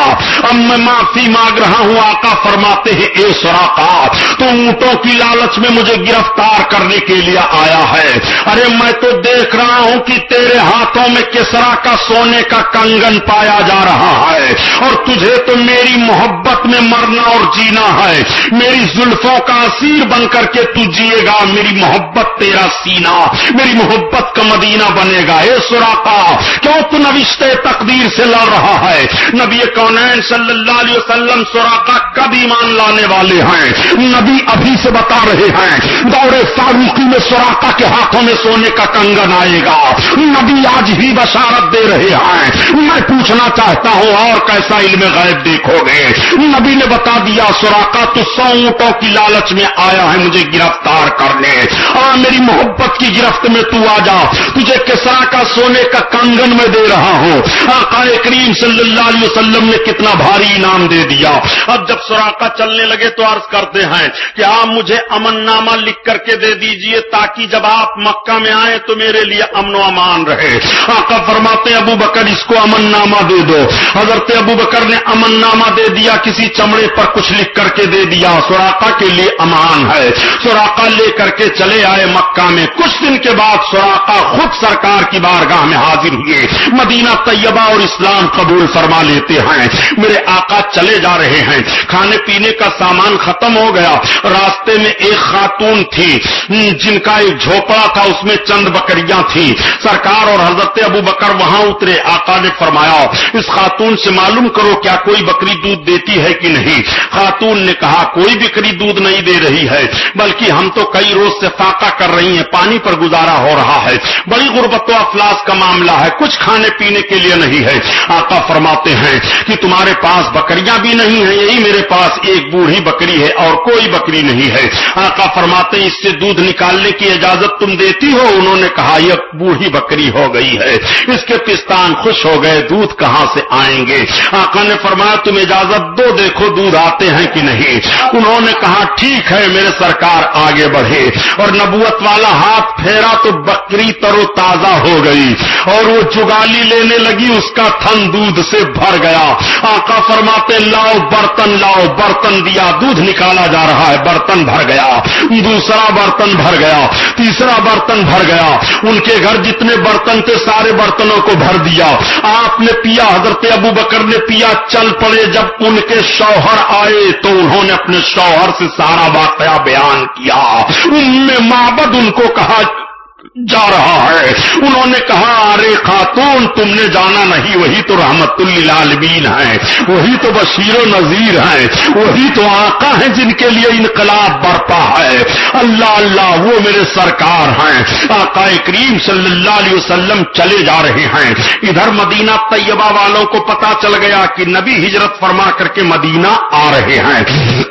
اب میں معافی مانگ رہا ہوں، آقا فرماتے ہیں، اے سراقا، تو اونٹوں کی لالچ میں مجھے گرفتار کرنے کے لیے آیا ہے۔ ارے، میں تو دیکھ رہا ہوں کہ تیرے ہاتھوں میں کسرا کا سونے کا کنگن پایا جا رہا ہے، اور تجھے تو میری محبت میں مرنا اور جینا ہے۔ میری زلفوں کا اسیر بن کر کے تو جیے گا، میری محبت تیرا سینا میری محبت کا مدینہ بنے گا۔ اے سراقا کیوں تو نوشت تقدیر سے لڑ رہا ہے؟ نبی کونین صلی اللہ علیہ وسلم سراقا کب ایمان لانے والے ہیں؟ نبی ابھی سے بتا رہے ہیں دورے فاروقی میں سوراخا کے ہاتھوں میں سونے کا کنگن آئے گا۔ نبی آج ہی بشارت دے رہے ہیں۔ میں پوچھنا چاہتا ہوں، اور کیسا علم غیب دیکھو گے؟ نبی نے بتا دیا سوراخا تو سو اونٹوں کی لالچ میں آیا ہے مجھے گرفتار کرنے۔ اور میری محبت کی گرفت میں تو آ جا۔ تجھے کسرا کا سونے کا کنگن میں دے رہا ہوں۔ آقا کریم صلی اللہ علیہ وسلم نے کتنا بھاری انعام دے دیا۔ اب جب سوراخا چلنے لگے تو عرض کرتے ہیں کہ آپ مجھے امن نامہ لکھ کر کے دے دیجیے تاکہ جب آپ مکہ میں آئے تو میرے لیے امن و امان رہے۔ آقا فرماتے ابو بکر، اس کو امن نامہ دے دو۔ حضرت ابو بکر نے امن نامہ دے دیا، کسی چمڑے پر کچھ لکھ کر کے دے دیا سوراقا کے لیے امان ہے۔ سوراقا لے کر کے چلے آئے مکہ میں۔ کچھ دن کے بعد سوراقا خود سرکار کی بارگاہ میں حاضر ہوئے۔ مدینہ طیبہ اور اسلام قبول فرما لیتے ہیں۔ میرے آقا چلے جا رہے ہیں۔ کھانے پینے کا سامان ختم ہو گیا۔ راستے میں ایک خاتون تھی۔ جن کا ایک جھوپڑا تھا، اس میں چند بکریاں تھیں۔ سرکار اور حضرت ابو بکر وہاں اترے۔ آقا نے فرمایا، اس خاتون سے معلوم کرو کیا کوئی بکری دودھ دیتی ہے کہ نہیں۔ خاتون نے کہا کوئی بکری دودھ نہیں دے رہی ہے، بلکہ ہم تو کئی روز سے فاقہ کر رہی ہیں، پانی پر گزارا ہو رہا ہے۔ بڑی غربت و افلاس کا معاملہ ہے، کچھ کھانے پینے کے لیے نہیں ہے۔ آقا فرماتے ہیں کہ تمہارے پاس بکریاں بھی نہیں ہیں، یہی میرے پاس ایک بوڑھی بکری ہے اور کوئی بکری نہیں ہے۔ آقا فرماتے ہیں، اس سے دودھ نکالنے کی اجازت تم دیتی ہو؟ انہوں نے کہا، یہ بوڑھی بکری ہو گئی ہے۔ اس کے پستان خوش ہو گئے، دودھ کہاں سے آئیں گے؟ آقا نے فرمایا، تم اجازت دو، دیکھو دودھ آتے ہیں کہ نہیں۔ انہوں نے کہا، ٹھیک ہے میرے سرکار آگے بڑھے. اور نبوت والا ہاتھ پھیرا تو بکری ترو تازہ ہو گئی اور وہ چگالی لینے لگی، اس کا تھن دودھ سے بھر گیا۔ آقا فرماتے، لاؤ برتن لاؤ برتن دیا، دودھ نکالا جا رہا ہے، برتن بھر گیا۔ دوسرا برتن بھر گیا، تیسرا برتن بھر گیا۔ ان کے گھر جتنے برتن تھے، سارے برتنوں کو بھر دیا۔ آپ نے پیا، حضرت ابو بکر نے پیا، چل پڑے جب ان کے شوہر آئے تو انہوں نے اپنے شوہر سے سارا واقعہ بیان کیا۔ ام میں مابد ان کو کہا جا رہا ہے۔ انہوں نے کہا، ارے خاتون، تم نے جانا نہیں، وہی تو رحمت للعالمین ہے، وہی تو بشیر و نذیر ہے، وہی تو آقا ہیں جن کے لیے انقلاب برپا ہے۔ اللہ اللہ، وہ میرے سرکار ہیں۔ آقا کریم صلی اللہ علیہ وسلم چلے جا رہے ہیں۔ ادھر مدینہ طیبہ والوں کو پتا چل گیا کہ نبی ہجرت فرما کر کے مدینہ آ رہے ہیں۔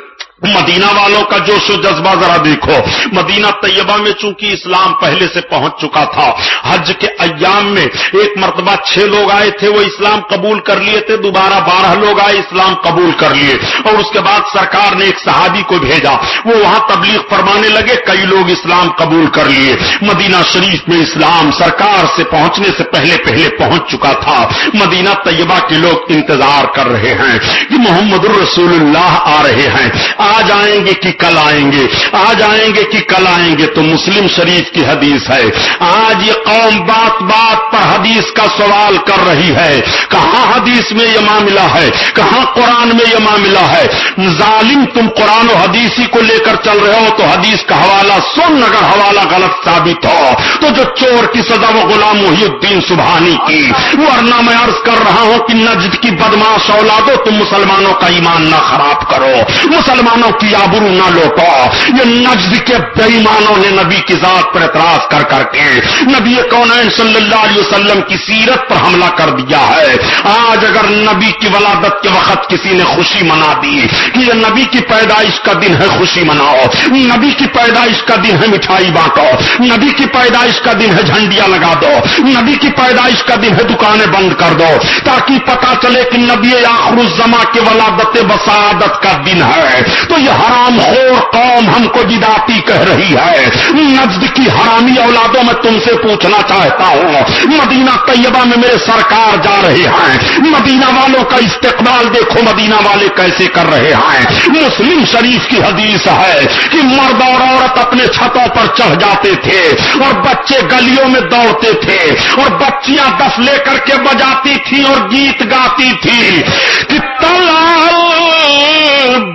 مدینہ والوں کا جوش و جذبہ ذرا دیکھو۔ مدینہ طیبہ میں چونکہ اسلام پہلے سے پہنچ چکا تھا، حج کے ایام میں ایک مرتبہ چھ لوگ آئے تھے، وہ اسلام قبول کر لیے تھے، دوبارہ بارہ لوگ آئے، اسلام قبول کر لیے۔ اور اس کے بعد سرکار نے ایک صحابی کو بھیجا، وہ وہاں تبلیغ فرمانے لگے، کئی لوگ اسلام قبول کر لیے۔ مدینہ شریف میں اسلام سرکار سے پہنچنے سے پہلے پہلے پہنچ چکا تھا۔ مدینہ طیبہ کے لوگ انتظار کر رہے ہیں کہ محمد الرسول اللہ آ رہے ہیں۔ آج آئیں گے کہ کل آئیں گے آج آئیں گے کہ کل آئیں گے، تو مسلم شریف کی حدیث ہے۔ آج یہ قوم بات بات پر حدیث کا سوال کر رہی ہے۔ کہاں حدیث میں یہ معاملہ ہے؟ کہاں قرآن میں یہ معاملہ ہے؟ ظالم تم قرآن و حدیثی کو لے کر چل رہے ہو تو حدیث کا حوالہ سن، اگر حوالہ غلط ثابت ہو تو جو چور کی سزا وہ غلام محی الدین سبحانی کی۔ ورنہ میں عرض کر رہا ہوں کہ نجد کی بدماش اولادو تم مسلمانوں کا ایمان نہ خراب کرو۔ مسلمانوں مسلمانوں کی آبرو نہ لوٹو۔ یہ نجد کے بےمانوں نے نبی کی ذات پر اعتراض کر کر کے نبی کون صلی اللہ علیہ وسلم کی سیرت پر حملہ کر دیا ہے۔ آج اگر نبی کی ولادت کے وقت کسی نے خوشی منا دی کہ یہ نبی کی پیدائش کا دن ہے، خوشی مناؤ۔ نبی کی پیدائش کا دن ہے، مٹھائی بانٹو۔ نبی کی پیدائش کا دن ہے، جھنڈیاں لگا دو۔ نبی کی پیدائش کا دن ہے، دکانیں بند کر دو۔ تاکہ پتا چلے کہ نبی آخر الزما کے ولادت بسادت کا دن ہے۔ تو یہ حرام خور قوم ہم کو جداتی کہہ رہی ہے۔ نجد کی حرامی اولادوں میں تم سے پوچھنا چاہتا ہوں۔ مدینہ طیبہ میں میرے سرکار جا رہے ہیں۔ مدینہ والوں کا استقبال دیکھو مدینہ والے کیسے کر رہے ہیں۔ مسلم شریف کی حدیث ہے کہ مرد اور عورت اپنے چھتوں پر چڑھ جاتے تھے اور بچے گلیوں میں دوڑتے تھے اور بچیاں دف لے کر کے بجاتی تھی اور گیت گاتی تھی کہ تلال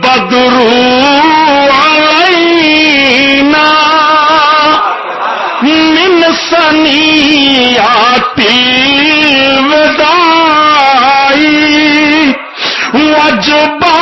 بدرو من سنیاتی ودائی وجبا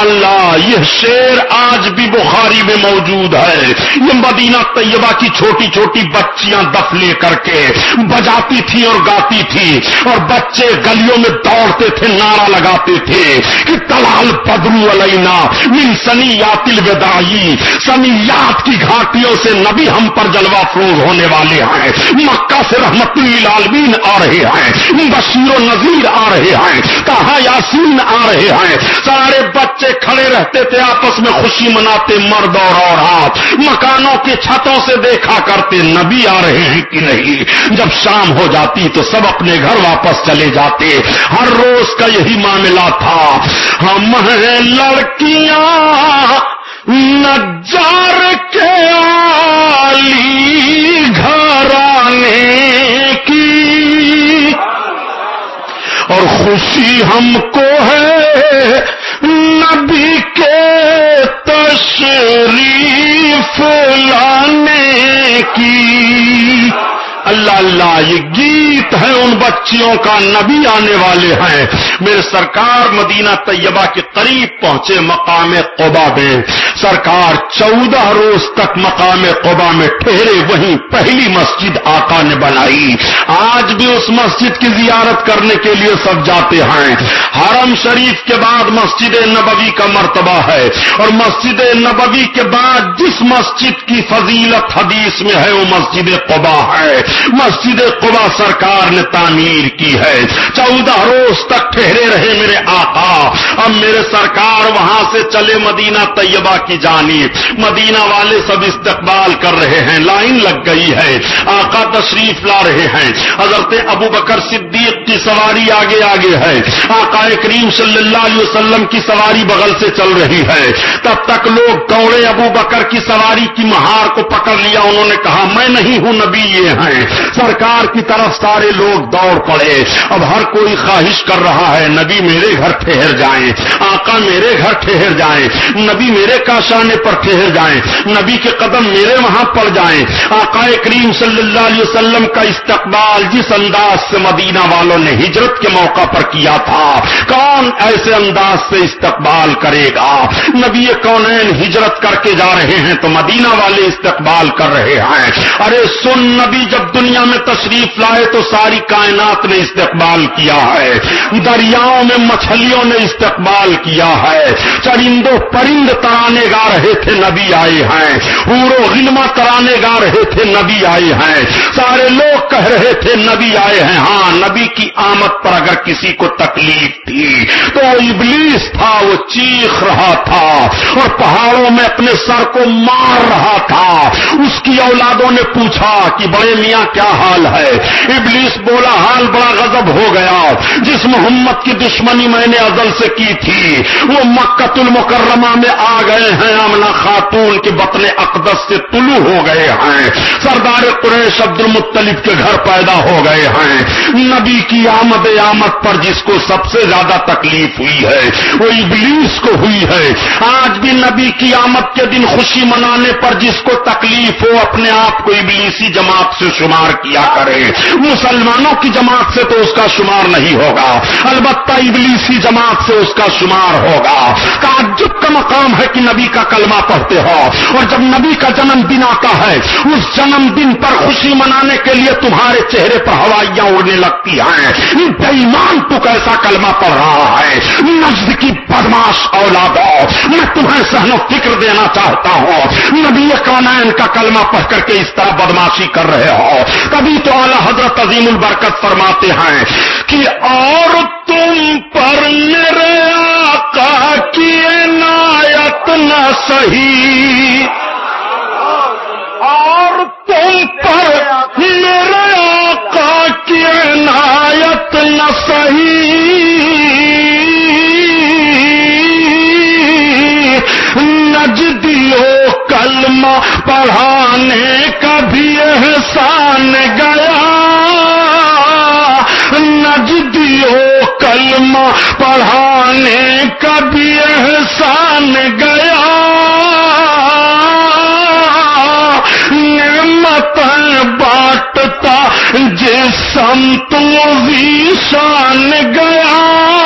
اللہ، یہ شیر آج بھی بخاری میں موجود ہے۔ یہ مدینہ طیبہ کی چھوٹی چھوٹی بچیاں دف لے کر کے بجاتی تھی اور گاتی تھی اور بچے گلیوں میں دوڑتے تھے، نعرہ لگاتے تھے کہ تلال بدرو علینا من سنیات الوداعی۔ سنیات کی گھاٹیوں سے نبی ہم پر جلوہ فروغ ہونے والے ہیں۔ مکہ سے رحمت للعالمین آ رہے ہیں۔ بشیر و نذیر آ رہے ہیں۔ کہاں یاسین آ رہے ہیں۔ سارے بچے کھڑے رہتے تھے، آپس میں خوشی مناتے مرد اور عورات۔ مکانوں کی چھتوں سے دیکھا کرتے نبی آ رہے ہیں کہ نہیں۔ جب شام ہو جاتی تو سب اپنے گھر واپس چلے جاتے۔ ہر روز کا یہی معاملہ تھا۔ ہم ہیں لڑکیاں نجار کے آلی گھرانے کی۔ اور خوشی ہم کو ہے نبی کے تشریف لانے کی اللہ اللہ یہ گیت ہے ان بچیوں کا، نبی آنے والے ہیں۔ میرے سرکار مدینہ طیبہ کے قریب پہنچے مقام قبا میں۔ سرکار چودہ روز تک مقام قبا میں ٹھہرے، وہیں پہلی مسجد آقا نے بنائی۔ آج بھی اس مسجد کی زیارت کرنے کے لیے سب جاتے ہیں۔ حرم شریف کے بعد مسجد نبوی کا مرتبہ ہے۔ اور مسجد نبوی کے بعد جس مسجد کی فضیلت حدیث میں ہے، وہ مسجد قبا ہے۔ مسجد قبا سرکار نے تعمیر کی ہے۔ چودہ روز تک ٹھہرے رہے میرے آقا۔ اب میرے سرکار وہاں سے چلے مدینہ طیبہ کی جانب۔ مدینہ والے سب استقبال کر رہے ہیں۔ لائن لگ گئی ہے۔ آقا تشریف لا رہے ہیں۔ حضرت ابو بکر صدیق کی سواری آگے آگے ہے۔ آقا کریم صلی اللہ علیہ وسلم کی سواری بغل سے چل رہی ہے۔ تب تک لوگ دوڑے ابو بکر کی سواری کی مہار کو پکڑ لیا۔ انہوں نے کہا، میں نہیں ہوں نبی، یہ ہیں۔ سرکار کی طرف سارے لوگ دوڑ پڑے۔ اب ہر کوئی خواہش کر رہا ہے، نبی میرے گھر ٹھہر جائیں۔ آقا میرے گھر ٹھہر جائیں۔ نبی میرے کاشانے پر ٹھہر جائیں۔ نبی کے قدم میرے وہاں پڑ جائیں۔ آقا کریم صلی اللہ علیہ وسلم کا استقبال جس انداز سے مدینہ والوں نے ہجرت کے موقع پر کیا تھا، کون ایسے انداز سے استقبال کرے گا؟ نبی کونین ہجرت کر کے جا رہے ہیں تو مدینہ والے استقبال کر رہے ہیں۔ ارے سن نبی، جب دنیا میں تشریف لائے تو ساری کائنات نے استقبال کیا ہے۔ دریاؤں میں مچھلیوں نے استقبال کیا ہے۔ چرندوں پرند ترانے گا رہے تھے نبی آئے ہیں۔ پورو غلما ترانے گا رہے تھے نبی آئے ہیں۔ سارے لوگ کہہ رہے تھے نبی آئے ہیں۔ ہاں نبی کی آمد پر اگر کسی کو تکلیف تھی تو ابلیس تھا، وہ چیخ رہا تھا اور پہاڑوں میں اپنے سر کو مار رہا تھا۔ اس کی اولادوں نے پوچھا کہ بڑے میاں کیا حال ہے؟ ابلیس بولا، حال بڑا غضب ہو گیا۔ جس محمد کی دشمنی میں نے ازل سے کی تھی، وہ مکت المکرمہ میں آ گئے ہیں۔ امنا خاتون کے بطن اقدس سے طلوع ہو گئے ہیں۔ سردار قریش عبد المطلب کے گھر پیدا ہو گئے ہیں۔ نبی کی آمد آمد پر جس کو سب سے زیادہ تکلیف ہوئی ہے، وہ ابلیس کو ہوئی ہے۔ آج بھی نبی کی آمد کے دن خوشی منانے پر جس کو تکلیف ہو، اپنے آپ کو ابلیسی جماعت سے شروع شمار کیا کرے۔ مسلمانوں کی جماعت سے تو اس کا شمار نہیں ہوگا۔ البتہ ابلیسی جماعت سے اس کا شمار ہوگا۔ تعجب کا مقام ہے کہ نبی کا کلمہ پڑھتے ہو۔ اور جب نبی کا جنم دن آتا ہے، اس جنم دن پر خوشی منانے کے لیے تمہارے چہرے پر ہوائیاں اڑنے لگتی ہیں۔ بےمان تو کیسا کلمہ پڑھ رہا ہے؟ نزد کی بدماش اولاد میں تمہیں سہن و فکر دینا چاہتا ہوں۔ نبی کونین کا کلمہ پڑھ کر کے اس طرح بدماشی کر رہے ہو۔ کبھی تو اعلی حضرت عظیم البرکت فرماتے ہیں کہ اور تم پر میرے آقا کی عنایت نہ صحیح۔ اور تم پر میرے آقا کی عنایت نہ صحیح۔ نجدیو کلمہ پڑھانے احسان گیا نجدیو کلمہ پڑھانے کا بھی احسان گیا۔ نعمت بانٹتا جس بھی شان گیا۔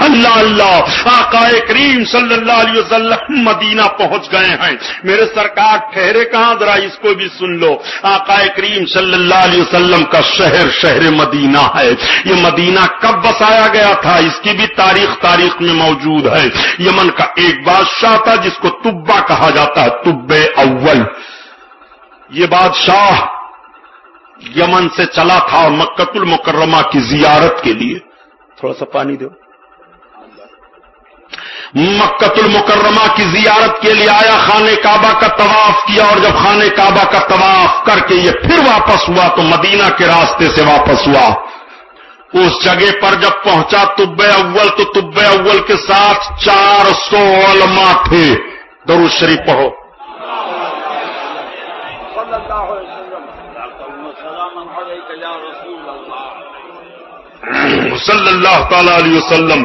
اللہ اللہ آقا کریم صلی اللہ علیہ وسلم مدینہ پہنچ گئے ہیں۔ میرے سرکار ٹھہرے کہاں؟ ذرا اس کو بھی سن لو۔ آقا کریم صلی اللہ علیہ وسلم کا شہر شہر مدینہ ہے۔ یہ مدینہ کب بسایا گیا تھا؟ اس کی بھی تاریخ تاریخ میں موجود ہے۔ یمن کا ایک بادشاہ تھا جس کو تبا کہا جاتا ہے تب اول۔ یہ بادشاہ یمن سے چلا تھا مکت المکرمہ کی زیارت کے لیے۔ تھوڑا سا پانی دو۔ مکت المکرمہ کی زیارت کے لیے آیا خانے کعبہ کا طواف کیا اور جب خانے کعبہ کا طواف کر کے یہ پھر واپس ہوا تو مدینہ کے راستے سے واپس ہوا۔ اس جگہ پر جب پہنچا طب اول تو طب اول کے ساتھ چار سو علماء تھے۔ درود شریف پڑھو۔ صلی اللہ تعالی علیہ وسلم۔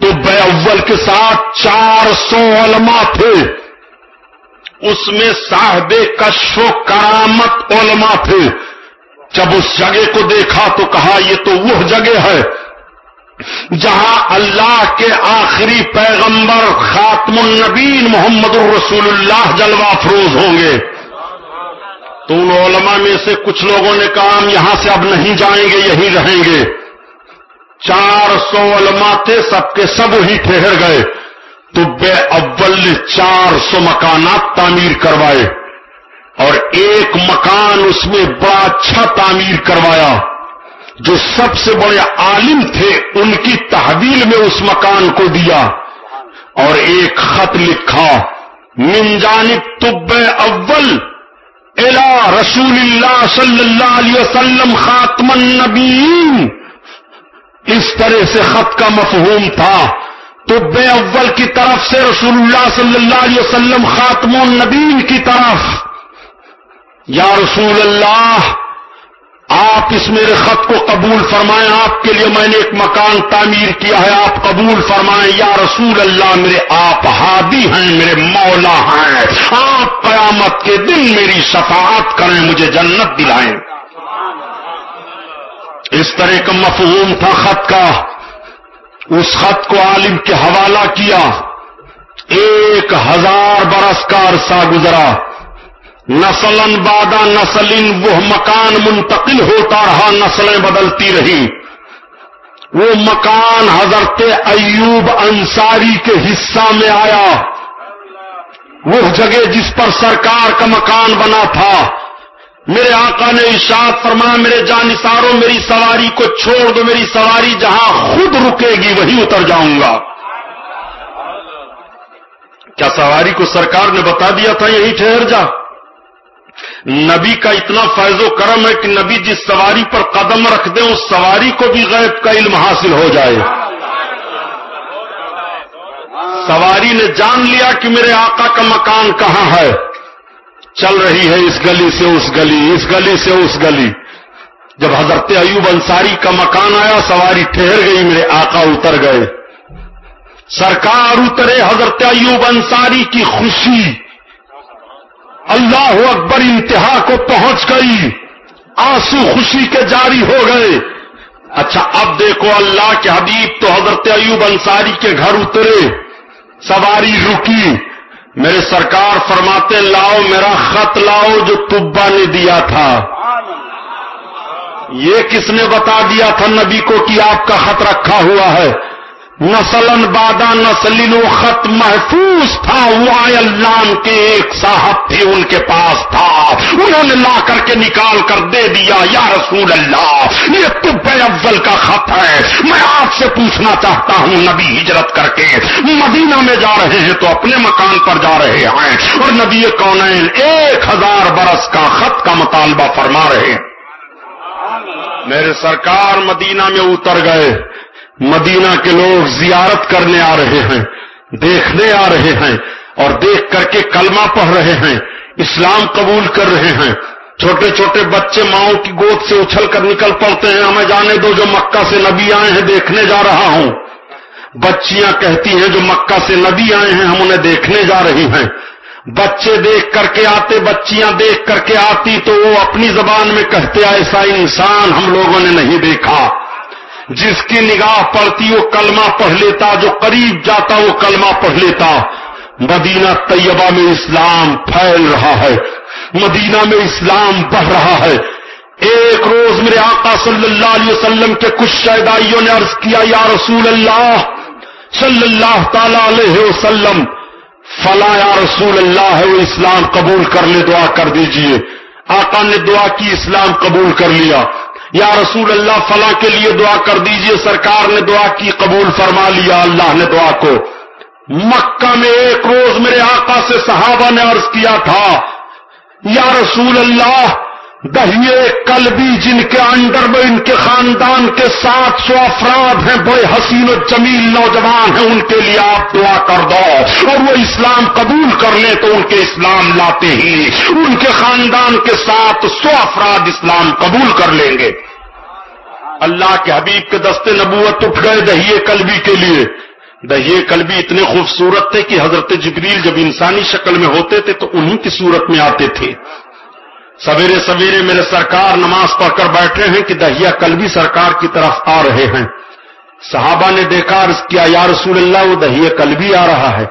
تو بے اول کے ساتھ چار سو علماء تھے۔ اس میں صاحب کشف و کرامت علماء تھے۔ جب اس جگہ کو دیکھا تو کہا، یہ تو وہ جگہ ہے جہاں اللہ کے آخری پیغمبر خاتم النبین محمد الرسول اللہ جلوہ افروز ہوں گے۔ تو ان علماء میں سے کچھ لوگوں نے کہا، ہم یہاں سے اب نہیں جائیں گے، یہی رہیں گے۔ چار سو علماء تھے، سب کے سب ہی ٹھہر گئے۔ تو بے اول نے چار سو مکانات تعمیر کروائے۔ اور ایک مکان اس میں بڑا اچھا تعمیر کروایا۔ جو سب سے بڑے عالم تھے، ان کی تحویل میں اس مکان کو دیا۔ اور ایک خط لکھا، من جانب طب اول الا رسول اللہ صلی اللہ علیہ وسلم خاتم النبیین۔ اس طرح سے خط کا مفہوم تھا تو بے اول کی طرف سے رسول اللہ صلی اللہ علیہ وسلم خاتم النبین کی طرف۔ یا رسول اللہ، آپ اس میرے خط کو قبول فرمائیں، آپ کے لیے میں نے ایک مکان تعمیر کیا ہے، آپ قبول فرمائیں۔ یا رسول اللہ، میرے آپ ہادی ہیں، میرے مولا ہیں۔ آپ قیامت کے دن میری شفاعت کریں، مجھے جنت دلائیں۔ اس طرح کا مفہوم تھا خط کا۔ اس خط کو عالم کے حوالہ کیا۔ ایک ہزار برس کا عرصہ گزرا۔ نسل بادہ نسل وہ مکان منتقل ہوتا رہا، نسلیں بدلتی رہی وہ مکان حضرت ایوب انصاری کے حصہ میں آیا۔ وہ جگہ جس پر سرکار کا مکان بنا تھا۔ میرے آقا نے ارشاد فرمایا، میرے جانساروں، میری سواری کو چھوڑ دو، میری سواری جہاں خود رکے گی، وہیں اتر جاؤں گا۔ کیا سواری کو سرکار نے بتا دیا تھا؟ یہی ٹھہر جا۔ نبی کا اتنا فیض و کرم ہے کہ نبی جس سواری پر قدم رکھ دیں، اس سواری کو بھی غیب کا علم حاصل ہو جائے۔ سواری نے جان لیا کہ میرے آقا کا مکان کہاں ہے۔ چل رہی ہے اس گلی سے اس گلی اس گلی سے اس گلی۔ جب حضرت ایوب انصاری کا مکان آیا، سواری ٹھہر گئی، میرے آقا اتر گئے۔ سرکار اترے، حضرت ایوب انصاری کی خوشی۔ اللہ اکبر انتہا کو پہنچ گئی۔ آنسو خوشی کے جاری ہو گئے۔ اچھا اب دیکھو، اللہ کے حبیب تو حضرت ایوب انصاری کے گھر اترے۔ سواری رکی۔ میرے سرکار فرماتے لاؤ میرا خط لاؤ جو تبا نے دیا تھا۔ یہ کس نے بتا دیا تھا نبی کو کہ آپ کا خط رکھا ہوا ہے؟ نسلن بادا نسلی و خط محفوظ تھا، وہ کے ایک صاحب تھے، ان کے پاس تھا۔ انہوں نے لا کر کے نکال کر دے دیا، یا رسول اللہ، یہ طب اول کا خط ہے۔ میں آپ سے پوچھنا چاہتا ہوں، نبی ہجرت کر کے مدینہ میں جا رہے ہیں تو اپنے مکان پر جا رہے ہیں، اور نبی کون ایک ہزار برس کا خط کا مطالبہ فرما رہے ہیں۔ میرے سرکار مدینہ میں اتر گئے۔ مدینہ کے لوگ زیارت کرنے آ رہے ہیں، دیکھنے آ رہے ہیں اور دیکھ کر کے کلمہ پڑھ رہے ہیں، اسلام قبول کر رہے ہیں۔ چھوٹے چھوٹے بچے ماؤں کی گود سے اچھل کر نکل پڑتے ہیں۔ ہمیں جانے دو جو مکہ سے نبی آئے ہیں، دیکھنے جا رہا ہوں۔ بچیاں کہتی ہیں، جو مکہ سے نبی آئے ہیں، ہم انہیں دیکھنے جا رہی ہیں۔ بچے دیکھ کر کے آتے، بچیاں دیکھ کر کے آتی، تو وہ اپنی زبان میں کہتے، ایسا انسان ہم لوگوں نے نہیں دیکھا۔ جس کی نگاہ پڑتی وہ کلمہ پڑھ لیتا، جو قریب جاتا وہ کلمہ پڑھ لیتا۔ مدینہ طیبہ میں اسلام پھیل رہا ہے۔ مدینہ میں اسلام بڑھ رہا ہے۔ ایک روز میرے آقا صلی اللہ علیہ وسلم کے کچھ شہدائیوں نے عرض کیا، یا رسول اللہ صلی اللہ تعالی علیہ وسلم، فلا یا رسول اللہ ہے، وہ اسلام قبول کر لے، دعا کر دیجیے۔ آقا نے دعا کی، اسلام قبول کر لیا۔ یا رسول اللہ، فلاں کے لیے دعا کر دیجیے، سرکار نے دعا کی، قبول فرما لیا، اللہ نے دعا کو۔ مکہ میں ایک روز میرے آقا سے صحابہ نے عرض کیا تھا، یا رسول اللہ دہیے کلبی جن کے انڈر میں ان کے خاندان کے سات سو افراد ہیں، بڑے حسین و جمیل نوجوان ہیں، ان کے لیے آپ دعا کر دو۔ اور وہ اسلام قبول کر لیں تو ان کے اسلام لاتے ہی۔ ان کے خاندان کے سات سو افراد اسلام قبول کر لیں گے۔ اللہ کے حبیب کے دستے نبوت اٹھ گئے دہیے کلبی کے لیے۔ دہیے کلبی اتنے خوبصورت تھے کہ حضرت جبریل جب انسانی شکل میں ہوتے تھے تو انہیں کی صورت میں آتے تھے۔ سویرے سویرے میرے سرکار نماز پڑھ کر بیٹھے ہیں کہ دہیا کلبی سرکار کی طرف آ رہے ہیں۔ صحابہ نے دیکھا عرض کیا، یا رسول اللہ، وہ دہیا کلبی آ رہا ہے۔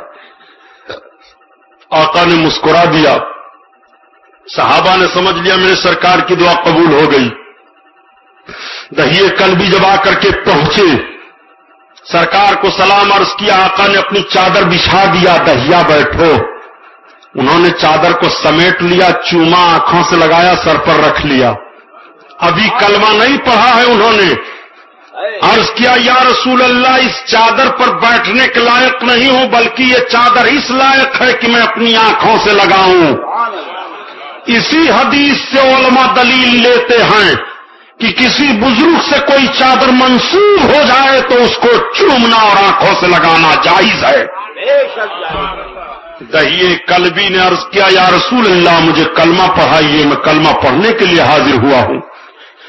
آقا نے مسکرا دیا۔ صحابہ نے سمجھ لیا، میرے سرکار کی دعا قبول ہو گئی۔ دہیے کلبی جب آ کر کے پہنچے، سرکار کو سلام عرض کیا آقا نے اپنی چادر بچھا دیا دہیا بیٹھو۔ انہوں نے چادر کو سمیٹ لیا، چوما، آنکھوں سے لگایا، سر پر رکھ لیا۔ ابھی کلمہ نہیں پڑھا ہے انہوں نے۔ عرض کیا، یا رسول اللہ، اس چادر پر بیٹھنے کے لائق نہیں ہوں، بلکہ یہ چادر اس لائق ہے کہ میں اپنی آنکھوں سے لگاؤں۔ اسی حدیث سے علماء دلیل لیتے ہیں کہ کسی بزرگ سے کوئی چادر منسوخ ہو جائے تو اس کو چومنا اور آنکھوں سے لگانا جائز ہے۔ دہیے کلبی نے عرض کیا، یا رسول اللہ، مجھے کلمہ پڑھائیے، میں کلمہ پڑھنے کے لیے حاضر ہوا ہوں۔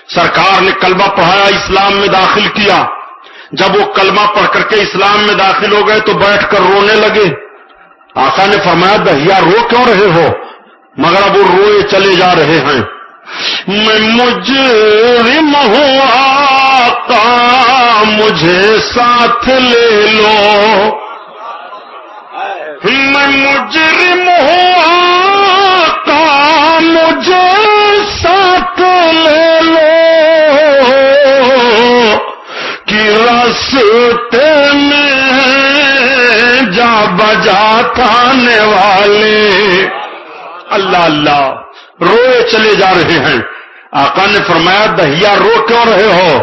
سرکار نے کلمہ پڑھایا، اسلام میں داخل کیا۔ جب وہ کلمہ پڑھ کر کے اسلام میں داخل ہو گئے تو بیٹھ کر رونے لگے۔ آقا نے فرمایا دہیا رو کیوں رہے ہو؟ مگر اب وہ روئے چلے جا رہے ہیں۔ میں مجرم ہوں آقا مجھے ساتھ لے لو۔ میں مجرم ہوں آقا مجھے ساتھ لے لو۔ کہ رستے میں جا بجا تھانے والے۔ اللہ اللہ، روئے چلے جا رہے ہیں۔ آقا نے فرمایا، دہیا رو کیوں رہے ہو؟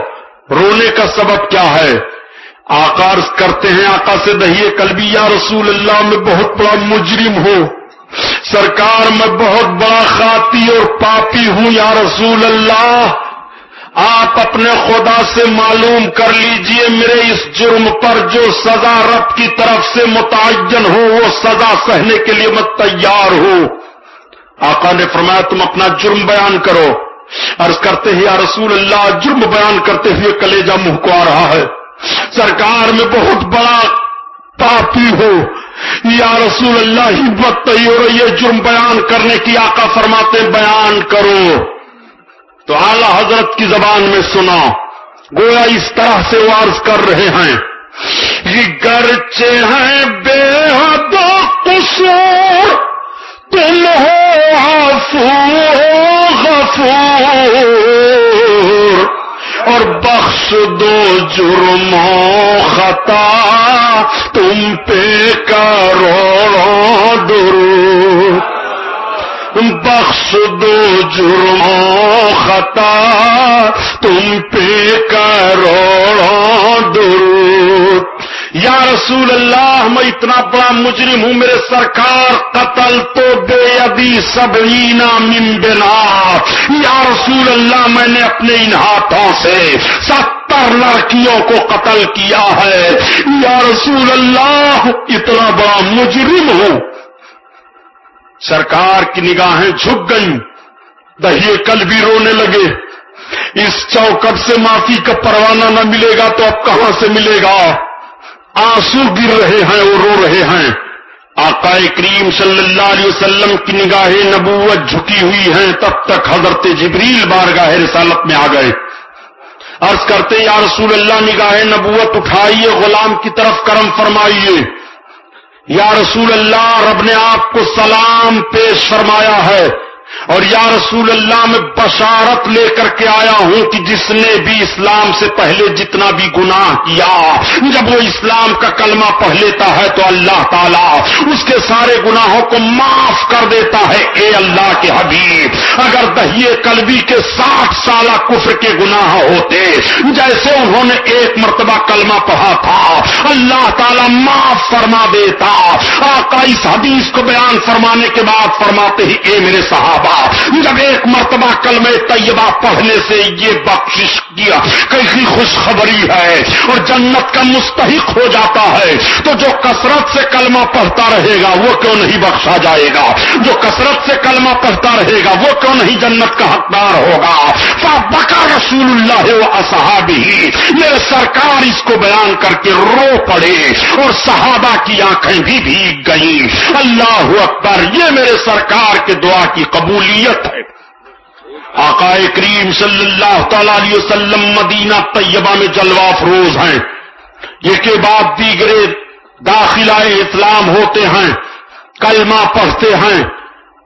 رونے کا سبب کیا ہے؟ آکار کرتے ہیں آقا سے دہیے کلبی یا رسول اللہ، میں بہت بڑا مجرم ہوں۔ سرکار، میں بہت بڑا خاتی اور پاپی ہوں، یا رسول اللہ۔ آپ اپنے خدا سے معلوم کر لیجیے، میرے اس جرم پر جو سزا رب کی طرف سے متعین ہو، وہ سزا سہنے کے لیے میں تیار ہوں۔ آقا نے فرمایا، تم اپنا جرم بیان کرو۔ عرض کرتے ہی یا رسول اللہ، جرم بیان کرتے ہوئے کلیجا منہ کو آ رہا ہے۔ سرکار میں بہت بڑا پاپی ہو یا رسول اللہ، ہمت ہی ہو رہی ہے جرم بیان کرنے کی۔ آقا فرماتے بیان کرو۔ تو اعلی حضرت کی زبان میں سنا۔ گویا اس طرح سے وارز کر رہے ہیں۔ یہ گرچے ہیں بے حد قصور، تم ہو غفور۔ اور بخش دو جرم خطا تم پہ کرو درو بخش دو جرم خطا تم رسول اللہ، میں اتنا بڑا مجرم ہوں، میرے سرکار قتل تو بے ابھی سب ممبنا یا رسول اللہ، میں نے اپنے ان ہاتھوں سے ستر لڑکیوں کو قتل کیا ہے۔ یا رسول اللہ، اتنا بڑا مجرم ہوں۔ سرکار کی نگاہیں جھک گئیں، دہیے کل بھی رونے لگے۔ اس چوکٹ سے معافی کا پروانہ نہ ملے گا تو اب کہاں سے ملے گا؟ آنسو گر رہے ہیں اور رو رہے ہیں۔ آقا کریم صلی اللہ علیہ وسلم کی نگاہیں نبوت جھکی ہوئی ہیں۔ تب تک حضرت جبریل بارگاہ رسالت میں آ گئے۔ عرض کرتے یا رسول اللہ نگاہ نبوت اٹھائیے، غلام کی طرف کرم فرمائیے۔ یا رسول اللہ، رب نے آپ کو سلام پیش فرمایا ہے۔ اور یا رسول اللہ میں بشارت لے کر کے آیا ہوں کہ جس نے بھی اسلام سے پہلے جتنا بھی گناہ کیا، جب وہ اسلام کا کلمہ پڑھ لیتا ہے تو اللہ تعالیٰ اس کے سارے گناہوں کو معاف کر دیتا ہے۔ اے اللہ کے حبیب، اگر دہیے کلبی کے ساٹھ سالہ کفر کے گناہ ہوتے، جیسے انہوں نے ایک مرتبہ کلمہ پڑھا تھا، اللہ تعالیٰ معاف فرما دیتا۔ آقا اس حدیث کو بیان فرمانے کے بعد فرماتے ہی، اے میرے صاحب صحابہ جب ایک مرتبہ کلمہ طیبہ پڑھنے سے یہ بخش کیا، کیسی خوشخبری ہے، اور جنت کا مستحق ہو جاتا ہے، تو جو کثرت سے کلمہ پڑھتا رہے گا، وہ کیوں نہیں بخشا جائے گا؟ جو کثرت سے کلمہ پڑھتا رہے گا، وہ کیوں نہیں جنت کا حقدار ہوگا؟ بکا رسول اللہ و اصحابی میرے سرکار اس کو بیان کر کے رو پڑے، اور صحابہ کی آنکھیں بھی بھیگ گئیں۔ اللہ اکبر، یہ میرے سرکار کے دعا کی قبول قبولیت ہے۔ آقا کریم صلی اللہ تعالی علیہ وسلم مدینہ طیبہ میں جلوہ فروز ہیں۔ یہ کے بعد دیگرے داخلہ اسلام ہوتے ہیں، کلمہ پڑھتے ہیں۔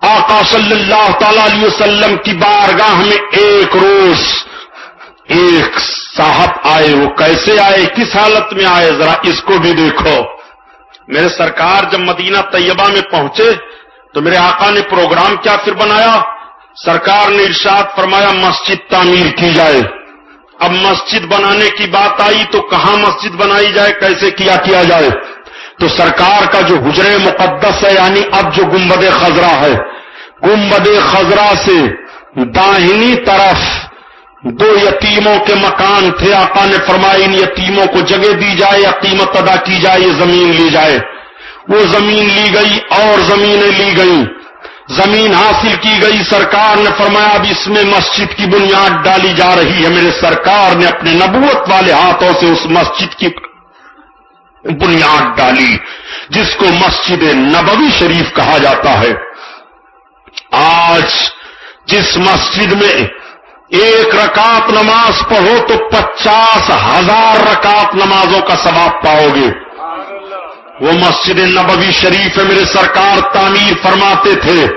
آقا صلی اللہ تعالی علیہ وسلم کی بارگاہ میں ایک روز ایک صاحب آئے۔ وہ کیسے آئے؟ کس حالت میں آئے؟ ذرا اس کو بھی دیکھو۔ میرے سرکار جب مدینہ طیبہ میں پہنچے تو میرے آقا نے پروگرام کیا پھر بنایا؟ سرکار نے ارشاد فرمایا، مسجد تعمیر کی جائے۔ اب مسجد بنانے کی بات آئی تو کہاں مسجد بنائی جائے؟ کیسے کیا کیا جائے؟ تو سرکار کا جو حجر مقدس ہے یعنی اب جو گمبد خزرہ ہے گمبد خزرہ سے داہنی طرف دو یتیموں کے مکان تھے۔ آقا نے فرمایا، ان یتیموں کو جگہ دی جائے یا قیمت ادا کی جائے، یہ زمین لی جائے۔ وہ زمین لی گئی اور زمینیں لی گئیں۔ زمین حاصل کی گئی۔ سرکار نے فرمایا، اب اس میں مسجد کی بنیاد ڈالی جا رہی ہے۔ میرے سرکار نے اپنے نبوت والے ہاتھوں سے اس مسجد کی بنیاد ڈالی، جس کو مسجد نبوی شریف کہا جاتا ہے۔ آج جس مسجد میں ایک رکعت نماز پڑھو تو پچاس ہزار رکعت نمازوں کا ثواب پاؤ گے۔ وہ مسجد نبوی شریف میرے سرکار تعمیر فرماتے تھے۔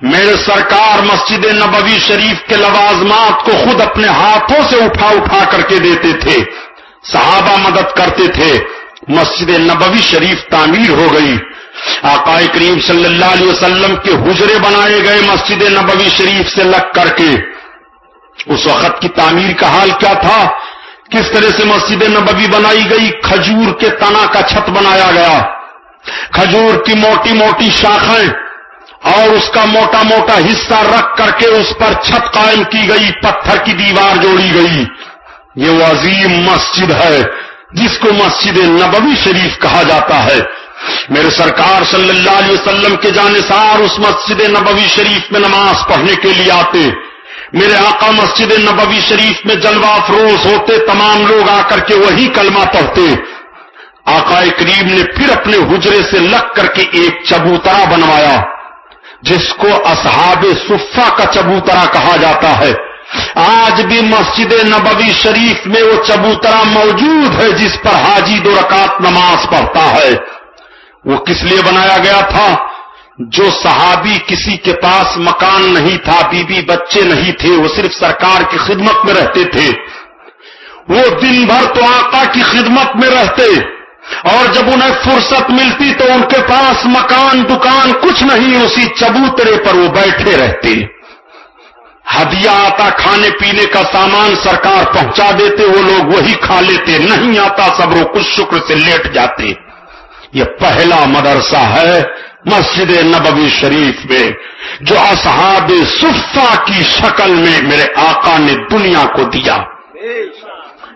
میرے سرکار مسجد نبوی شریف کے لوازمات کو خود اپنے ہاتھوں سے اٹھا اٹھا کر کے دیتے تھے۔ صحابہ مدد کرتے تھے۔ مسجد نبوی شریف تعمیر ہو گئی۔ آقا کریم صلی اللہ علیہ وسلم کے حجرے بنائے گئے مسجد نبوی شریف سے لگ کر کے۔ اس وقت کی تعمیر کا حال کیا تھا؟ کس طرح سے مسجد نبوی بنائی گئی؟ کھجور کے تنا کا چھت بنایا گیا۔ کھجور کی موٹی موٹی شاخیں اور اس کا موٹا موٹا حصہ رکھ کر کے اس پر چھت قائم کی گئی، پتھر کی دیوار جوڑی گئی۔ یہ وہ عظیم مسجد ہے جس کو مسجد نبوی شریف کہا جاتا ہے۔ میرے سرکار صلی اللہ علیہ وسلم کے جانسار اس مسجد نبوی شریف میں نماز پڑھنے کے لیے آتے۔ میرے آقا مسجد نبوی شریف میں جلوہ افروز ہوتے تمام لوگ آ کر کے وہی کلمہ پڑھتے۔ آقا کریم نے پھر اپنے حجرے سے لگ کر کے ایک چبوترا بنوایا، جس کو اصحاب صفا کا چبوترا کہا جاتا ہے۔ آج بھی مسجد نبوی شریف میں وہ چبوترا موجود ہے جس پر حاجی دو رکعت نماز پڑھتا ہے۔ وہ کس لیے بنایا گیا تھا؟ جو صحابی کسی کے پاس مکان نہیں تھا بی بی بچے نہیں تھے، وہ صرف سرکار کی خدمت میں رہتے تھے۔ وہ دن بھر تو آقا کی خدمت میں رہتے۔ اور جب انہیں فرصت ملتی تو ان کے پاس مکان، دکان کچھ نہیں، اسی چبوترے پر وہ بیٹھے رہتے۔ ہدیہ آتا، کھانے پینے کا سامان سرکار پہنچا دیتے، وہ لوگ وہی کھا لیتے۔ نہیں آتا سب کچھ شکر سے لیٹ جاتے۔ یہ پہلا مدرسہ ہے۔ مسجد نبوی شریف میں، جو اصحاب صفا کی شکل میں میرے آقا نے دنیا کو دیا۔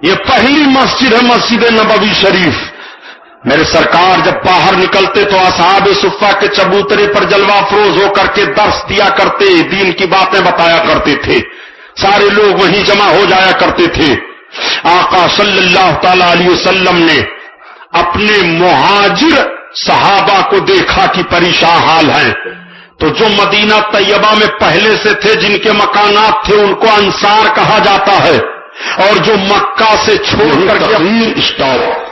یہ پہلی مسجد ہے مسجد نبوی شریف۔ میرے سرکار جب باہر نکلتے تو اصحاب صفا کے چبوترے پر جلوہ فروز ہو کر کے درس دیا کرتے، دین کی باتیں بتایا کرتے تھے۔ سارے لوگ وہیں جمع ہو جایا کرتے تھے۔ آقا صلی اللہ تعالی علیہ وسلم نے اپنے مہاجر صحابہ کو دیکھا کہ پریشان حال ہیں۔ تو جو مدینہ طیبہ میں پہلے سے تھے جن کے مکانات تھے ان کو انصار کہا جاتا ہے۔ اور جو مکہ سے چھوڑ کر اسٹاپ